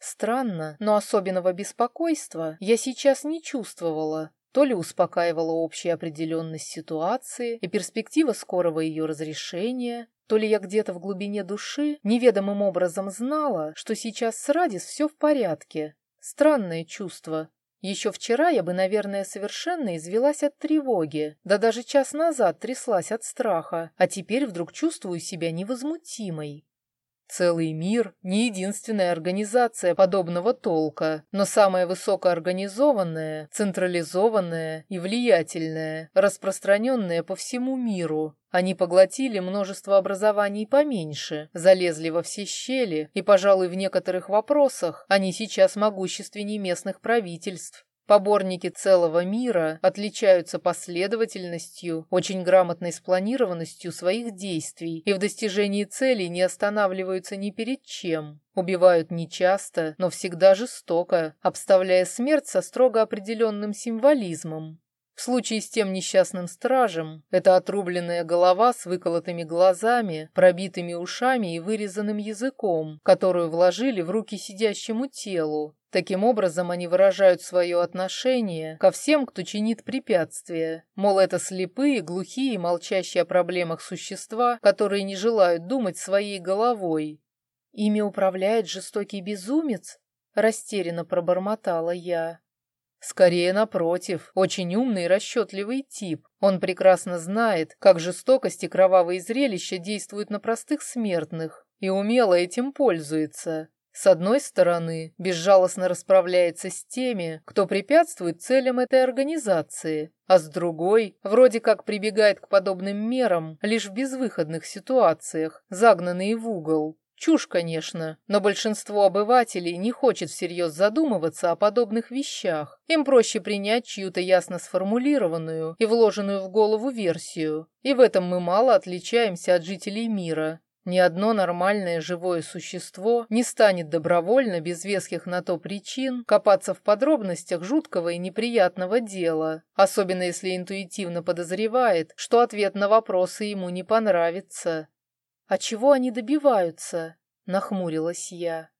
Странно, но особенного беспокойства я сейчас не чувствовала. То ли успокаивала общая определенность ситуации и перспектива скорого ее разрешения, то ли я где-то в глубине души неведомым образом знала, что сейчас с Радис все в порядке. Странное чувство. Еще вчера я бы, наверное, совершенно извелась от тревоги, да даже час назад тряслась от страха, а теперь вдруг чувствую себя невозмутимой. Целый мир – не единственная организация подобного толка, но самая высокоорганизованная, централизованная и влиятельная, распространенная по всему миру. Они поглотили множество образований поменьше, залезли во все щели, и, пожалуй, в некоторых вопросах они сейчас могущественнее местных правительств. Поборники целого мира отличаются последовательностью, очень грамотной спланированностью своих действий и в достижении целей не останавливаются ни перед чем. Убивают нечасто, но всегда жестоко, обставляя смерть со строго определенным символизмом. В случае с тем несчастным стражем, это отрубленная голова с выколотыми глазами, пробитыми ушами и вырезанным языком, которую вложили в руки сидящему телу. Таким образом, они выражают свое отношение ко всем, кто чинит препятствия. Мол, это слепые, глухие, молчащие о проблемах существа, которые не желают думать своей головой. «Ими управляет жестокий безумец?» — растерянно пробормотала я. Скорее, напротив, очень умный и расчетливый тип. Он прекрасно знает, как жестокость и кровавые зрелища действуют на простых смертных, и умело этим пользуется. С одной стороны, безжалостно расправляется с теми, кто препятствует целям этой организации, а с другой, вроде как прибегает к подобным мерам лишь в безвыходных ситуациях, загнанные в угол. Чушь, конечно, но большинство обывателей не хочет всерьез задумываться о подобных вещах. Им проще принять чью-то ясно сформулированную и вложенную в голову версию. И в этом мы мало отличаемся от жителей мира. Ни одно нормальное живое существо не станет добровольно, без веских на то причин, копаться в подробностях жуткого и неприятного дела, особенно если интуитивно подозревает, что ответ на вопросы ему не понравится. «А чего они добиваются?» — нахмурилась я.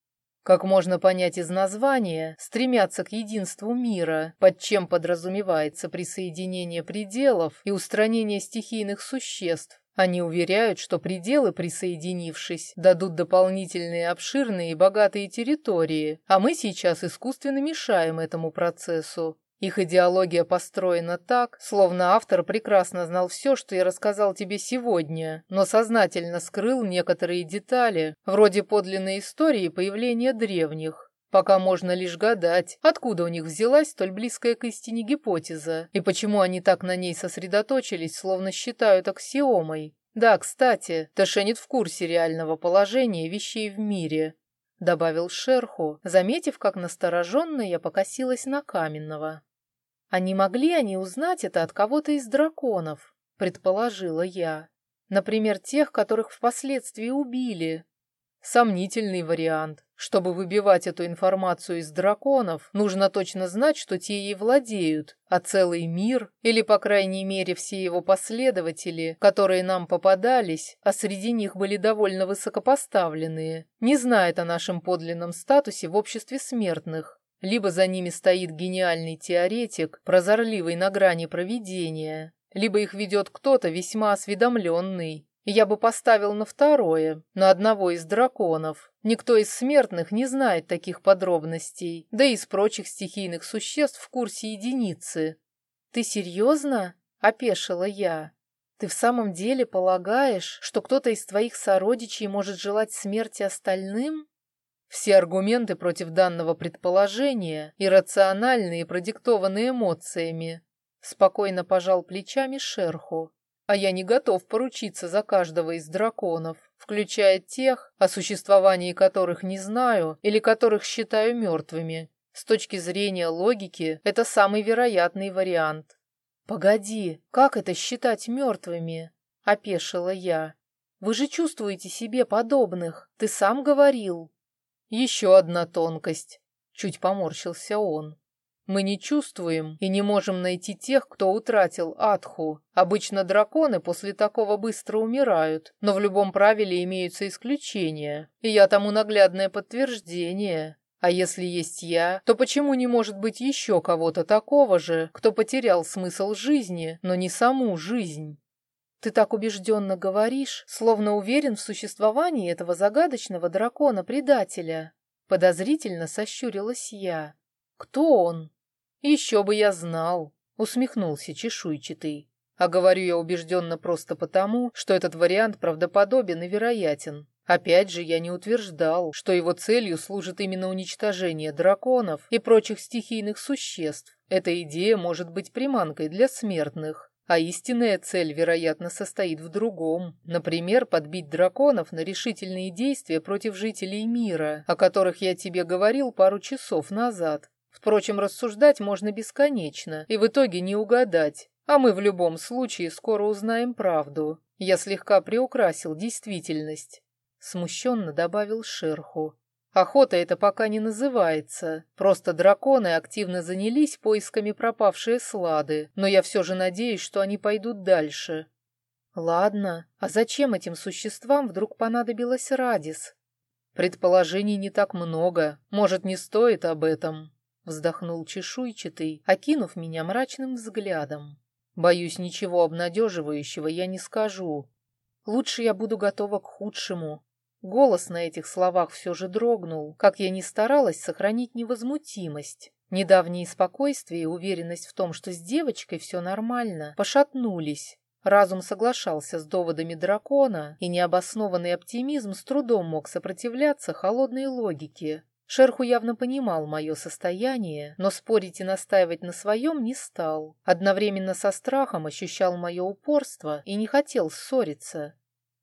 Как можно понять из названия, стремятся к единству мира, под чем подразумевается присоединение пределов и устранение стихийных существ. Они уверяют, что пределы, присоединившись, дадут дополнительные обширные и богатые территории, а мы сейчас искусственно мешаем этому процессу. Их идеология построена так, словно автор прекрасно знал все, что я рассказал тебе сегодня, но сознательно скрыл некоторые детали, вроде подлинной истории появления древних. Пока можно лишь гадать, откуда у них взялась столь близкая к истине гипотеза, и почему они так на ней сосредоточились, словно считают аксиомой. Да, кстати, Ташенит в курсе реального положения вещей в мире, добавил Шерху, заметив, как настороженно я покосилась на Каменного. А не могли они узнать это от кого-то из драконов, предположила я. Например, тех, которых впоследствии убили. Сомнительный вариант. Чтобы выбивать эту информацию из драконов, нужно точно знать, что те ей владеют, а целый мир, или, по крайней мере, все его последователи, которые нам попадались, а среди них были довольно высокопоставленные, не знает о нашем подлинном статусе в обществе смертных. Либо за ними стоит гениальный теоретик, прозорливый на грани провидения, либо их ведет кто-то весьма осведомленный. Я бы поставил на второе, на одного из драконов. Никто из смертных не знает таких подробностей, да и из прочих стихийных существ в курсе единицы. Ты серьезно? Опешила я. Ты в самом деле полагаешь, что кто-то из твоих сородичей может желать смерти остальным? Все аргументы против данного предположения иррациональны и продиктованы эмоциями. Спокойно пожал плечами шерху. А я не готов поручиться за каждого из драконов, включая тех, о существовании которых не знаю или которых считаю мертвыми. С точки зрения логики, это самый вероятный вариант. «Погоди, как это считать мертвыми?» — опешила я. «Вы же чувствуете себе подобных, ты сам говорил». «Еще одна тонкость», — чуть поморщился он. Мы не чувствуем и не можем найти тех, кто утратил Атху. Обычно драконы после такого быстро умирают, но в любом правиле имеются исключения, и я тому наглядное подтверждение. А если есть я, то почему не может быть еще кого-то такого же, кто потерял смысл жизни, но не саму жизнь? Ты так убежденно говоришь, словно уверен в существовании этого загадочного дракона-предателя. Подозрительно сощурилась я. Кто он? Еще бы я знал, усмехнулся чешуйчатый. А говорю я убежденно просто потому, что этот вариант правдоподобен и вероятен. Опять же, я не утверждал, что его целью служит именно уничтожение драконов и прочих стихийных существ. Эта идея может быть приманкой для смертных. А истинная цель, вероятно, состоит в другом. Например, подбить драконов на решительные действия против жителей мира, о которых я тебе говорил пару часов назад. Впрочем, рассуждать можно бесконечно и в итоге не угадать. А мы в любом случае скоро узнаем правду. Я слегка приукрасил действительность. Смущенно добавил шерху. Охота это пока не называется. Просто драконы активно занялись поисками пропавшей слады, но я все же надеюсь, что они пойдут дальше. Ладно, а зачем этим существам вдруг понадобилась Радис? Предположений не так много, может, не стоит об этом. Вздохнул чешуйчатый, окинув меня мрачным взглядом. Боюсь, ничего обнадеживающего я не скажу. Лучше я буду готова к худшему. Голос на этих словах все же дрогнул, как я не старалась сохранить невозмутимость. Недавнее спокойствие и уверенность в том, что с девочкой все нормально, пошатнулись. Разум соглашался с доводами дракона, и необоснованный оптимизм с трудом мог сопротивляться холодной логике. Шерху явно понимал мое состояние, но спорить и настаивать на своем не стал. Одновременно со страхом ощущал мое упорство и не хотел ссориться.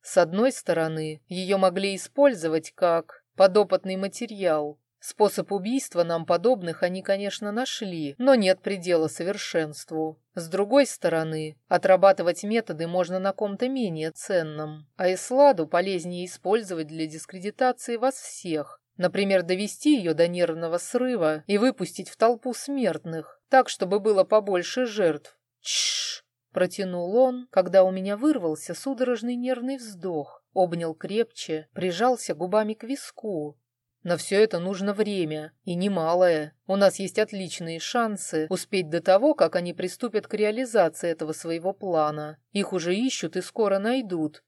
С одной стороны, ее могли использовать как подопытный материал. Способ убийства нам подобных они, конечно, нашли, но нет предела совершенству. С другой стороны, отрабатывать методы можно на ком-то менее ценном, а Исладу полезнее использовать для дискредитации вас всех, Например, довести ее до нервного срыва и выпустить в толпу смертных, так, чтобы было побольше жертв. Чш! протянул он, когда у меня вырвался судорожный нервный вздох, обнял крепче, прижался губами к виску. На все это нужно время, и немалое. У нас есть отличные шансы успеть до того, как они приступят к реализации этого своего плана. Их уже ищут и скоро найдут.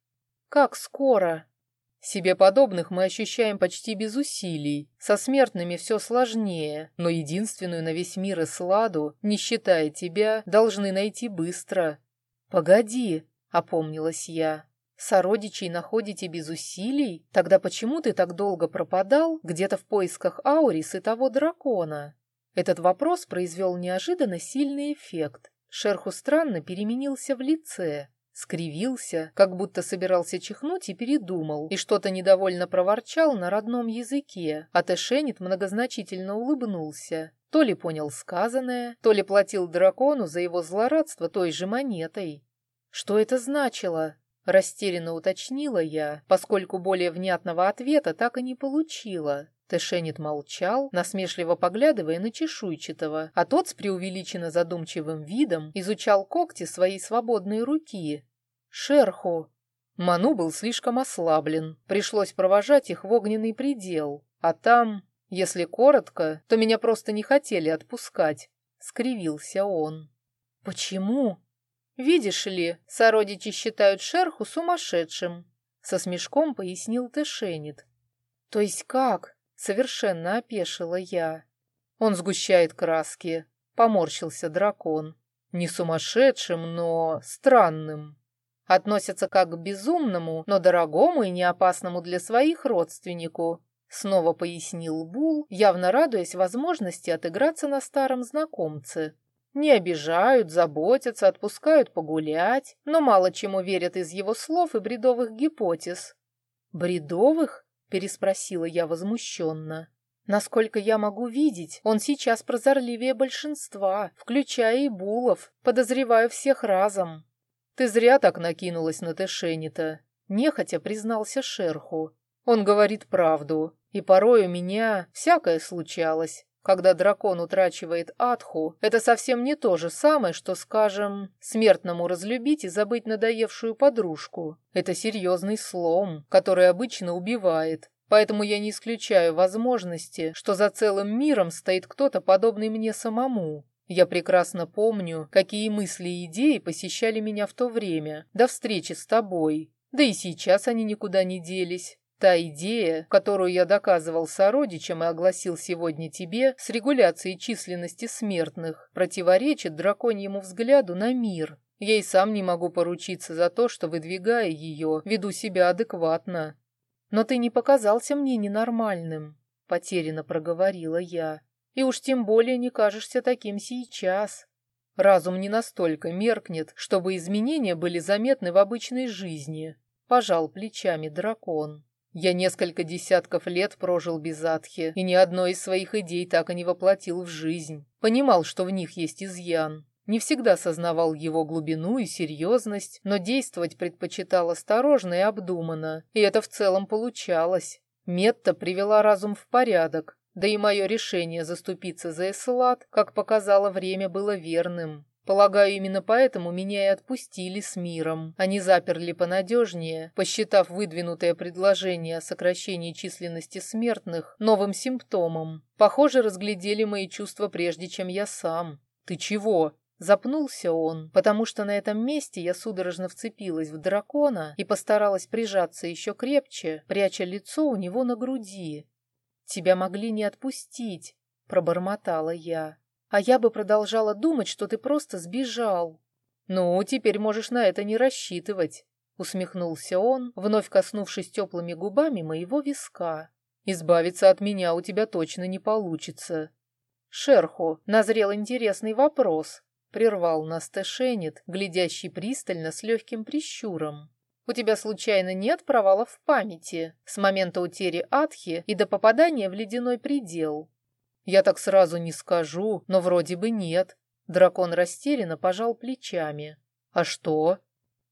Как скоро? Себе подобных мы ощущаем почти без усилий. Со смертными все сложнее, но единственную на весь мир Исладу, не считая тебя, должны найти быстро. «Погоди», — опомнилась я. «Сородичей находите без усилий? Тогда почему ты так долго пропадал где-то в поисках Аурис и того дракона?» Этот вопрос произвел неожиданно сильный эффект. Шерху странно переменился в лице. Скривился, как будто собирался чихнуть и передумал, и что-то недовольно проворчал на родном языке, а Тэшенит многозначительно улыбнулся. То ли понял сказанное, то ли платил дракону за его злорадство той же монетой. Что это значило? Растерянно уточнила я, поскольку более внятного ответа так и не получила. Тэшенит молчал, насмешливо поглядывая на чешуйчатого, а тот с преувеличенно задумчивым видом изучал когти своей свободной руки. «Шерху!» Ману был слишком ослаблен, пришлось провожать их в огненный предел, а там, если коротко, то меня просто не хотели отпускать. Скривился он. «Почему?» «Видишь ли, сородичи считают шерху сумасшедшим», — со смешком пояснил Тэшенит. «То есть как?» Совершенно опешила я. Он сгущает краски. Поморщился дракон. Не сумасшедшим, но странным. Относятся как к безумному, но дорогому и неопасному для своих родственнику. Снова пояснил Бул, явно радуясь возможности отыграться на старом знакомце. Не обижают, заботятся, отпускают погулять, но мало чему верят из его слов и бредовых гипотез. «Бредовых?» — переспросила я возмущенно. Насколько я могу видеть, он сейчас прозорливее большинства, включая и Булов, подозреваю всех разом. Ты зря так накинулась на Тэшенита, нехотя признался Шерху. Он говорит правду, и порой у меня всякое случалось. Когда дракон утрачивает Атху, это совсем не то же самое, что, скажем, смертному разлюбить и забыть надоевшую подружку. Это серьезный слом, который обычно убивает, Поэтому я не исключаю возможности, что за целым миром стоит кто-то подобный мне самому. Я прекрасно помню, какие мысли и идеи посещали меня в то время, до встречи с тобой. Да и сейчас они никуда не делись. Та идея, которую я доказывал сородичам и огласил сегодня тебе, с регуляцией численности смертных, противоречит драконьему взгляду на мир. Я и сам не могу поручиться за то, что, выдвигая ее, веду себя адекватно. «Но ты не показался мне ненормальным», — потерянно проговорила я. «И уж тем более не кажешься таким сейчас. Разум не настолько меркнет, чтобы изменения были заметны в обычной жизни», — пожал плечами дракон. «Я несколько десятков лет прожил без Атхи, и ни одной из своих идей так и не воплотил в жизнь. Понимал, что в них есть изъян, не всегда сознавал его глубину и серьезность, но действовать предпочитал осторожно и обдуманно, и это в целом получалось. Метта привела разум в порядок, да и мое решение заступиться за Эслат, как показало время, было верным. Полагаю, именно поэтому меня и отпустили с миром. Они заперли понадежнее, посчитав выдвинутое предложение о сокращении численности смертных новым симптомом. Похоже, разглядели мои чувства прежде, чем я сам. «Ты чего?» Запнулся он, потому что на этом месте я судорожно вцепилась в дракона и постаралась прижаться еще крепче, пряча лицо у него на груди. «Тебя могли не отпустить», — пробормотала я. «А я бы продолжала думать, что ты просто сбежал». «Ну, теперь можешь на это не рассчитывать», — усмехнулся он, вновь коснувшись теплыми губами моего виска. «Избавиться от меня у тебя точно не получится». Шерху назрел интересный вопрос, Прервал нас Тэшенит, глядящий пристально с легким прищуром. «У тебя случайно нет провалов в памяти с момента утери Атхи и до попадания в ледяной предел?» «Я так сразу не скажу, но вроде бы нет». Дракон растерянно пожал плечами. «А что?»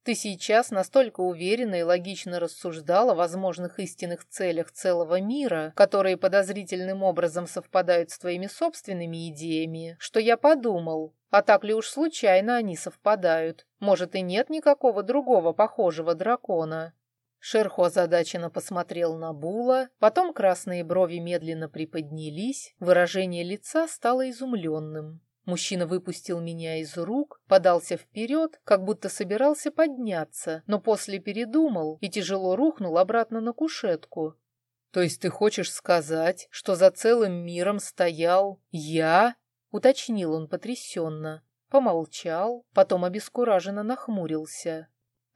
Ты сейчас настолько уверенно и логично рассуждал о возможных истинных целях целого мира, которые подозрительным образом совпадают с твоими собственными идеями, что я подумал, а так ли уж случайно они совпадают? Может, и нет никакого другого похожего дракона? Шерху озадаченно посмотрел на Була, потом красные брови медленно приподнялись, выражение лица стало изумленным. Мужчина выпустил меня из рук, подался вперед, как будто собирался подняться, но после передумал и тяжело рухнул обратно на кушетку. «То есть ты хочешь сказать, что за целым миром стоял я?» — уточнил он потрясенно. Помолчал, потом обескураженно нахмурился.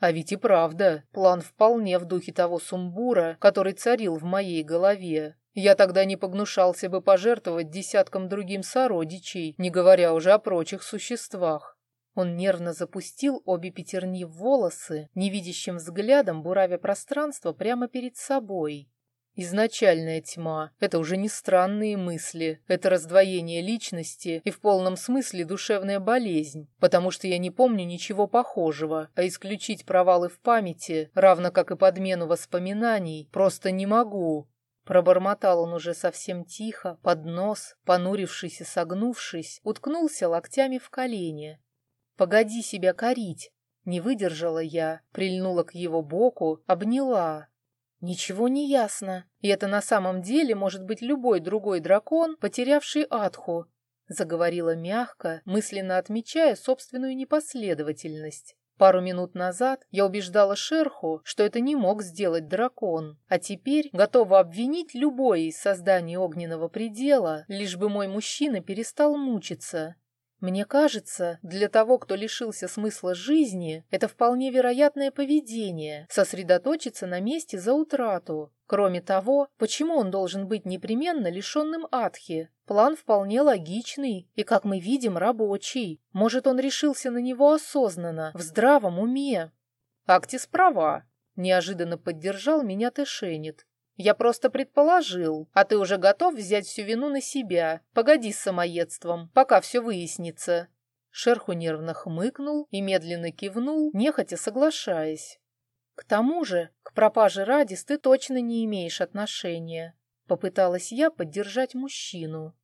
А ведь и правда, план вполне в духе того сумбура, который царил в моей голове. Я тогда не погнушался бы пожертвовать десяткам другим сородичей, не говоря уже о прочих существах. Он нервно запустил обе пятерни в волосы, невидящим взглядом буравя пространство прямо перед собой. Изначальная тьма — это уже не странные мысли, это раздвоение личности и в полном смысле душевная болезнь, потому что я не помню ничего похожего, а исключить провалы в памяти, равно как и подмену воспоминаний, просто не могу. Пробормотал он уже совсем тихо, под нос, понурившись и согнувшись, уткнулся локтями в колени. «Погоди себя корить!» Не выдержала я, прильнула к его боку, обняла. Ничего не ясно, и это на самом деле может быть любой другой дракон, потерявший Атху, заговорила мягко, мысленно отмечая собственную непоследовательность. Пару минут назад я убеждала Шерху, что это не мог сделать дракон, а теперь готова обвинить любое из созданий огненного предела, лишь бы мой мужчина перестал мучиться. Мне кажется, для того, кто лишился смысла жизни, это вполне вероятное поведение – сосредоточиться на месте за утрату. Кроме того, почему он должен быть непременно лишенным адхи? План вполне логичный и, как мы видим, рабочий. Может, он решился на него осознанно, в здравом уме? Актис права. Неожиданно поддержал меня Тэшенит. Я просто предположил, а ты уже готов взять всю вину на себя. Погоди с самоедством, пока все выяснится. Шерху нервно хмыкнул и медленно кивнул, нехотя соглашаясь. К тому же, к пропаже Радис ты точно не имеешь отношения. Попыталась я поддержать мужчину.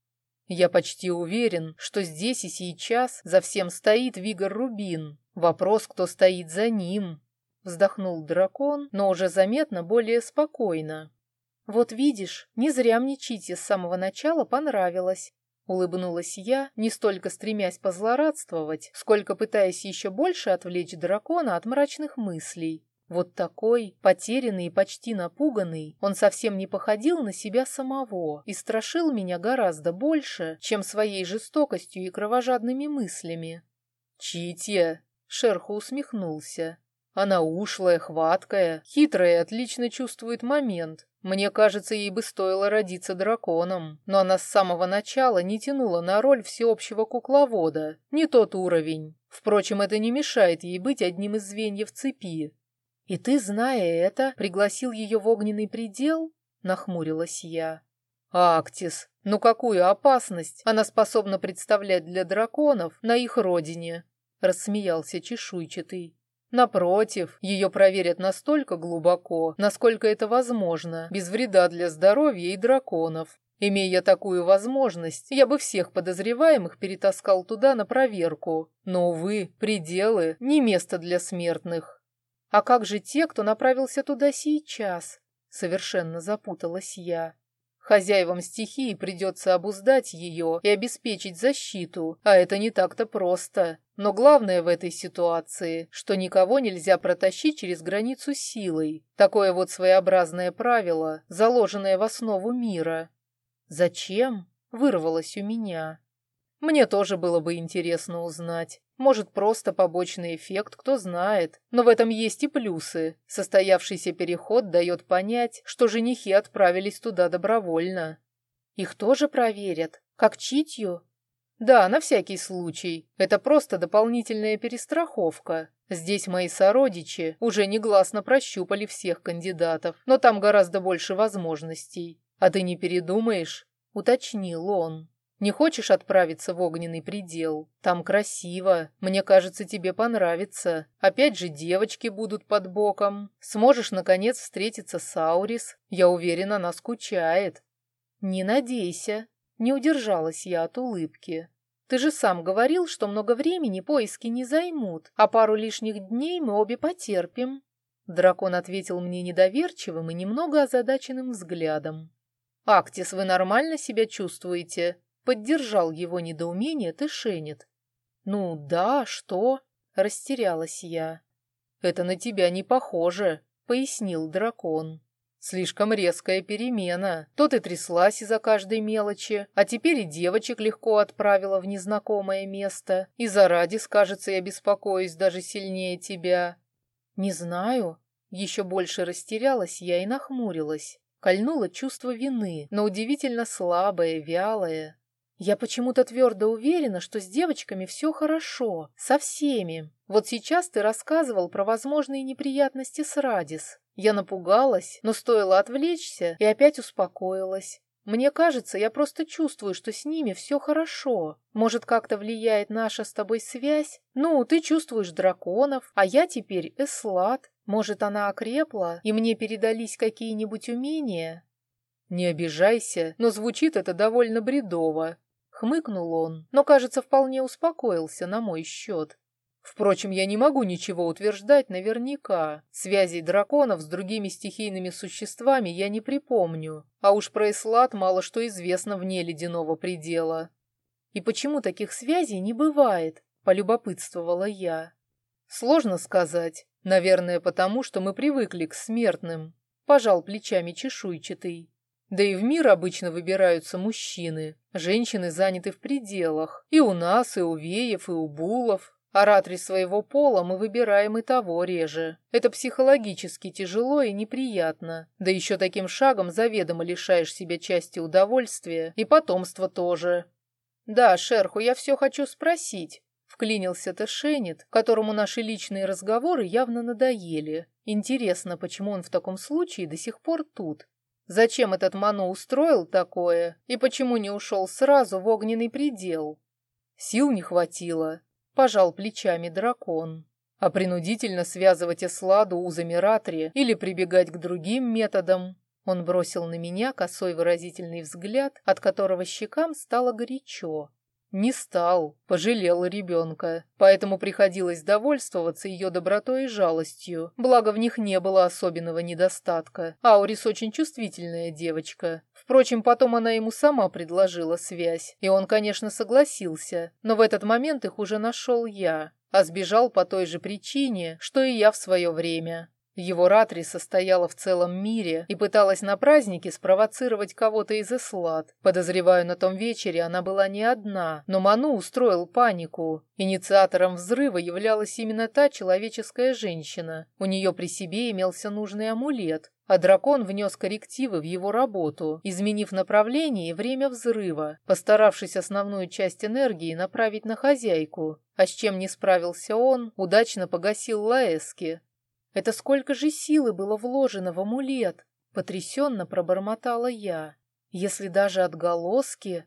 Я почти уверен, что здесь и сейчас за всем стоит Вигор Рубин. Вопрос, кто стоит за ним. Вздохнул дракон, но уже заметно более спокойно. «Вот видишь, не зря мне Чити с самого начала понравилось», — улыбнулась я, не столько стремясь позлорадствовать, сколько пытаясь еще больше отвлечь дракона от мрачных мыслей. Вот такой, потерянный и почти напуганный, он совсем не походил на себя самого и страшил меня гораздо больше, чем своей жестокостью и кровожадными мыслями. «Читя!» — Шерху усмехнулся. «Она ушлая, хваткая, хитрая и отлично чувствует момент, мне кажется, ей бы стоило родиться драконом, но она с самого начала не тянула на роль всеобщего кукловода. Не тот уровень. Впрочем, это не мешает ей быть одним из звеньев цепи. «И ты, зная это, пригласил ее в огненный предел?» — нахмурилась я. «Актис, ну какую опасность она способна представлять для драконов на их родине?» — рассмеялся чешуйчатый. Напротив, ее проверят настолько глубоко, насколько это возможно, без вреда для здоровья и драконов. Имея такую возможность, я бы всех подозреваемых перетаскал туда на проверку. Но, увы, пределы — не место для смертных. А как же те, кто направился туда сейчас? Совершенно запуталась я. Хозяевам стихии придется обуздать ее и обеспечить защиту, а это не так-то просто. Но главное в этой ситуации, что никого нельзя протащить через границу силой. Такое вот своеобразное правило, заложенное в основу мира. «Зачем?» — вырвалось у меня. Мне тоже было бы интересно узнать. Может, просто побочный эффект, кто знает. Но в этом есть и плюсы. Состоявшийся переход дает понять, что женихи отправились туда добровольно. Их тоже проверят, как читью? Да, на всякий случай. Это просто дополнительная перестраховка. Здесь мои сородичи уже негласно прощупали всех кандидатов, но там гораздо больше возможностей. А ты не передумаешь? Уточнил он. Не хочешь отправиться в огненный предел? Там красиво. Мне кажется, тебе понравится. Опять же, девочки будут под боком. Сможешь, наконец, встретиться с Аурис. Я уверена, она скучает. Не надейся. Не удержалась я от улыбки. Ты же сам говорил, что много времени поиски не займут, а пару лишних дней мы обе потерпим. Дракон ответил мне недоверчивым и немного озадаченным взглядом. «Актис, вы нормально себя чувствуете?» Поддержал его недоумение Тышенит. «Ну да, что?» — растерялась я. «Это на тебя не похоже», — пояснил дракон. «Слишком резкая перемена. То ты тряслась из-за каждой мелочи, а теперь и девочек легко отправила в незнакомое место. И заради, скажется, я беспокоюсь даже сильнее тебя». «Не знаю». Еще больше растерялась я и нахмурилась. Кольнуло чувство вины, но удивительно слабое, вялое. Я почему-то твердо уверена, что с девочками все хорошо, со всеми. Вот сейчас ты рассказывал про возможные неприятности с Радис. Я напугалась, но стоило отвлечься и опять успокоилась. Мне кажется, я просто чувствую, что с ними все хорошо. Может, как-то влияет наша с тобой связь? Ну, ты чувствуешь драконов, а я теперь Эслат. Может, она окрепла, и мне передались какие-нибудь умения? Не обижайся, но звучит это довольно бредово. Хмыкнул он, но, кажется, вполне успокоился на мой счет. Впрочем, я не могу ничего утверждать наверняка. Связей драконов с другими стихийными существами я не припомню, а уж про Эслат мало что известно вне ледяного предела. И почему таких связей не бывает, полюбопытствовала я. Сложно сказать. Наверное, потому что мы привыкли к смертным. Пожал плечами чешуйчатый. Да и в мир обычно выбираются мужчины. Женщины заняты в пределах. И у нас, и у Веев, и у Булов. А ратри своего пола мы выбираем и того реже. Это психологически тяжело и неприятно. Да еще таким шагом заведомо лишаешь себя части удовольствия и потомства тоже. Да, Шерху, я все хочу спросить. Вклинился Тэшенит, которому наши личные разговоры явно надоели. Интересно, почему он в таком случае до сих пор тут? Зачем этот Ману устроил такое? И почему не ушел сразу в огненный предел? Сил не хватило, пожал плечами дракон. А принудительно связывать Эсладу узами Ратри или прибегать к другим методам он бросил на меня косой выразительный взгляд, от которого щекам стало горячо. Не стал, пожалел ребенка, поэтому приходилось довольствоваться ее добротой и жалостью, благо в них не было особенного недостатка. Аурис очень чувствительная девочка. Впрочем, потом она ему сама предложила связь, и он, конечно, согласился, но в этот момент их уже нашел я, а сбежал по той же причине, что и я в свое время. Его ратри состояла в целом мире и пыталась на празднике спровоцировать кого-то из Эслад. Подозреваю, на том вечере она была не одна, но Ману устроил панику. Инициатором взрыва являлась именно та человеческая женщина. У нее при себе имелся нужный амулет, а дракон внес коррективы в его работу, изменив направление и время взрыва, постаравшись основную часть энергии направить на хозяйку. А с чем не справился он, удачно погасил Лаэски, это сколько же силы было вложено в амулет? Потрясенно пробормотала я. Если даже отголоски...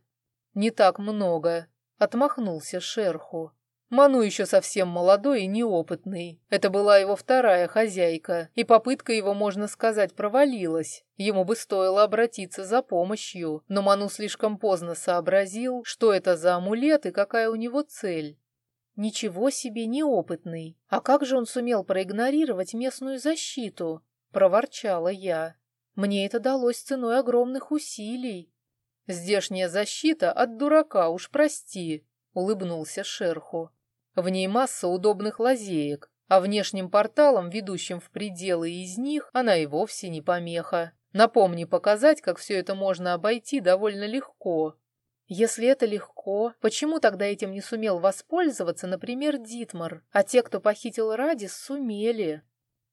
Не так много. Отмахнулся шерху. Ману еще совсем молодой и неопытный. Это была его вторая хозяйка, и попытка его, можно сказать, провалилась. Ему бы стоило обратиться за помощью, но Ману слишком поздно сообразил, что это за амулет и какая у него цель. Ничего себе неопытный. А как же он сумел проигнорировать местную защиту? Проворчала я. Мне это далось ценой огромных усилий. Здешняя защита от дурака, уж прости, улыбнулся Шерху. В ней масса удобных лазеек, а внешним порталом, ведущим в пределы из них, она и вовсе не помеха. Напомни показать, как все это можно обойти довольно легко. Если это легко, почему тогда этим не сумел воспользоваться, например, Дитмар, а те, кто похитил Радис, сумели?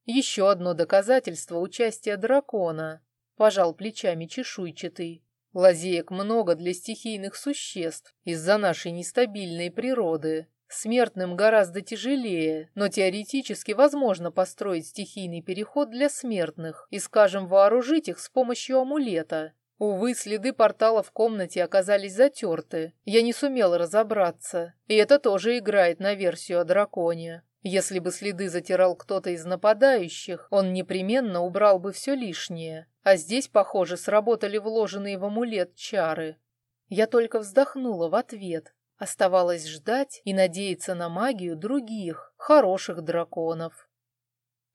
Еще одно доказательство участия дракона. Пожал плечами чешуйчатый. Лазеек много для стихийных существ из-за нашей нестабильной природы. Смертным гораздо тяжелее, но теоретически возможно построить стихийный переход для смертных и, скажем, вооружить их с помощью амулета. Увы, следы портала в комнате оказались затерты. Я не сумел разобраться. И это тоже играет на версию о драконе. Если бы следы затирал кто-то из нападающих, он непременно убрал бы все лишнее. А здесь, похоже, сработали вложенные в амулет чары. Я только вздохнула в ответ. Оставалось ждать и надеяться на магию других, хороших драконов.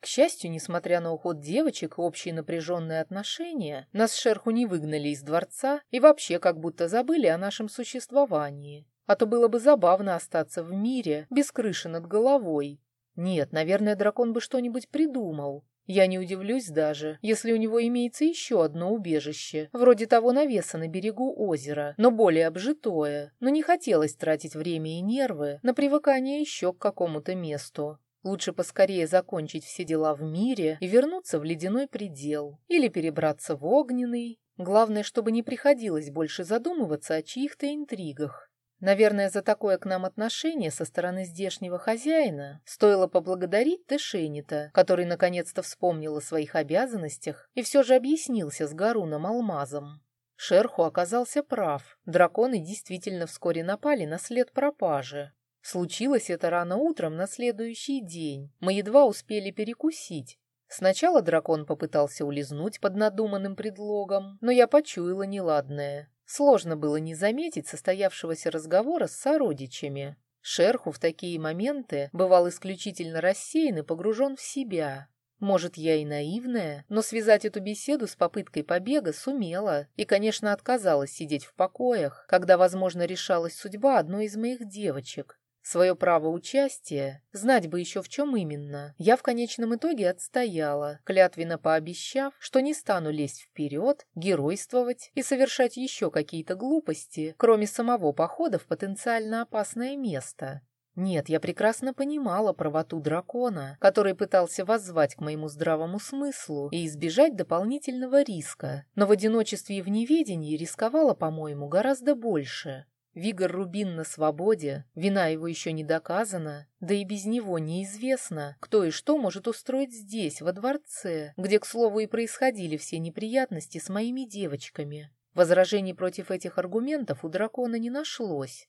К счастью, несмотря на уход девочек и общие напряженные отношения, нас Шерху не выгнали из дворца и вообще как будто забыли о нашем существовании. А то было бы забавно остаться в мире без крыши над головой. Нет, наверное, дракон бы что-нибудь придумал. Я не удивлюсь даже, если у него имеется еще одно убежище, вроде того навеса на берегу озера, но более обжитое, но не хотелось тратить время и нервы на привыкание еще к какому-то месту. Лучше поскорее закончить все дела в мире и вернуться в ледяной предел. Или перебраться в огненный. Главное, чтобы не приходилось больше задумываться о чьих-то интригах. Наверное, за такое к нам отношение со стороны здешнего хозяина стоило поблагодарить Тэшенита, который наконец-то вспомнил о своих обязанностях и все же объяснился с Гаруном Алмазом. Шерху оказался прав. Драконы действительно вскоре напали на след пропажи. Случилось это рано утром на следующий день. Мы едва успели перекусить. Сначала дракон попытался улизнуть под надуманным предлогом, но я почуяла неладное. Сложно было не заметить состоявшегося разговора с сородичами. Шерху в такие моменты бывал исключительно рассеян и погружен в себя. Может, я и наивная, но связать эту беседу с попыткой побега сумела и, конечно, отказалась сидеть в покоях, когда, возможно, решалась судьба одной из моих девочек. Свое право участия, знать бы еще в чем именно, я в конечном итоге отстояла, клятвенно пообещав, что не стану лезть вперед, геройствовать и совершать еще какие-то глупости, кроме самого похода в потенциально опасное место. Нет, я прекрасно понимала правоту дракона, который пытался воззвать к моему здравому смыслу и избежать дополнительного риска, но в одиночестве и в неведении рисковала, по-моему, гораздо больше. Вигор Рубин на свободе, вина его еще не доказана, да и без него неизвестно, кто и что может устроить здесь, во дворце, где, к слову, и происходили все неприятности с моими девочками. Возражений против этих аргументов у дракона не нашлось,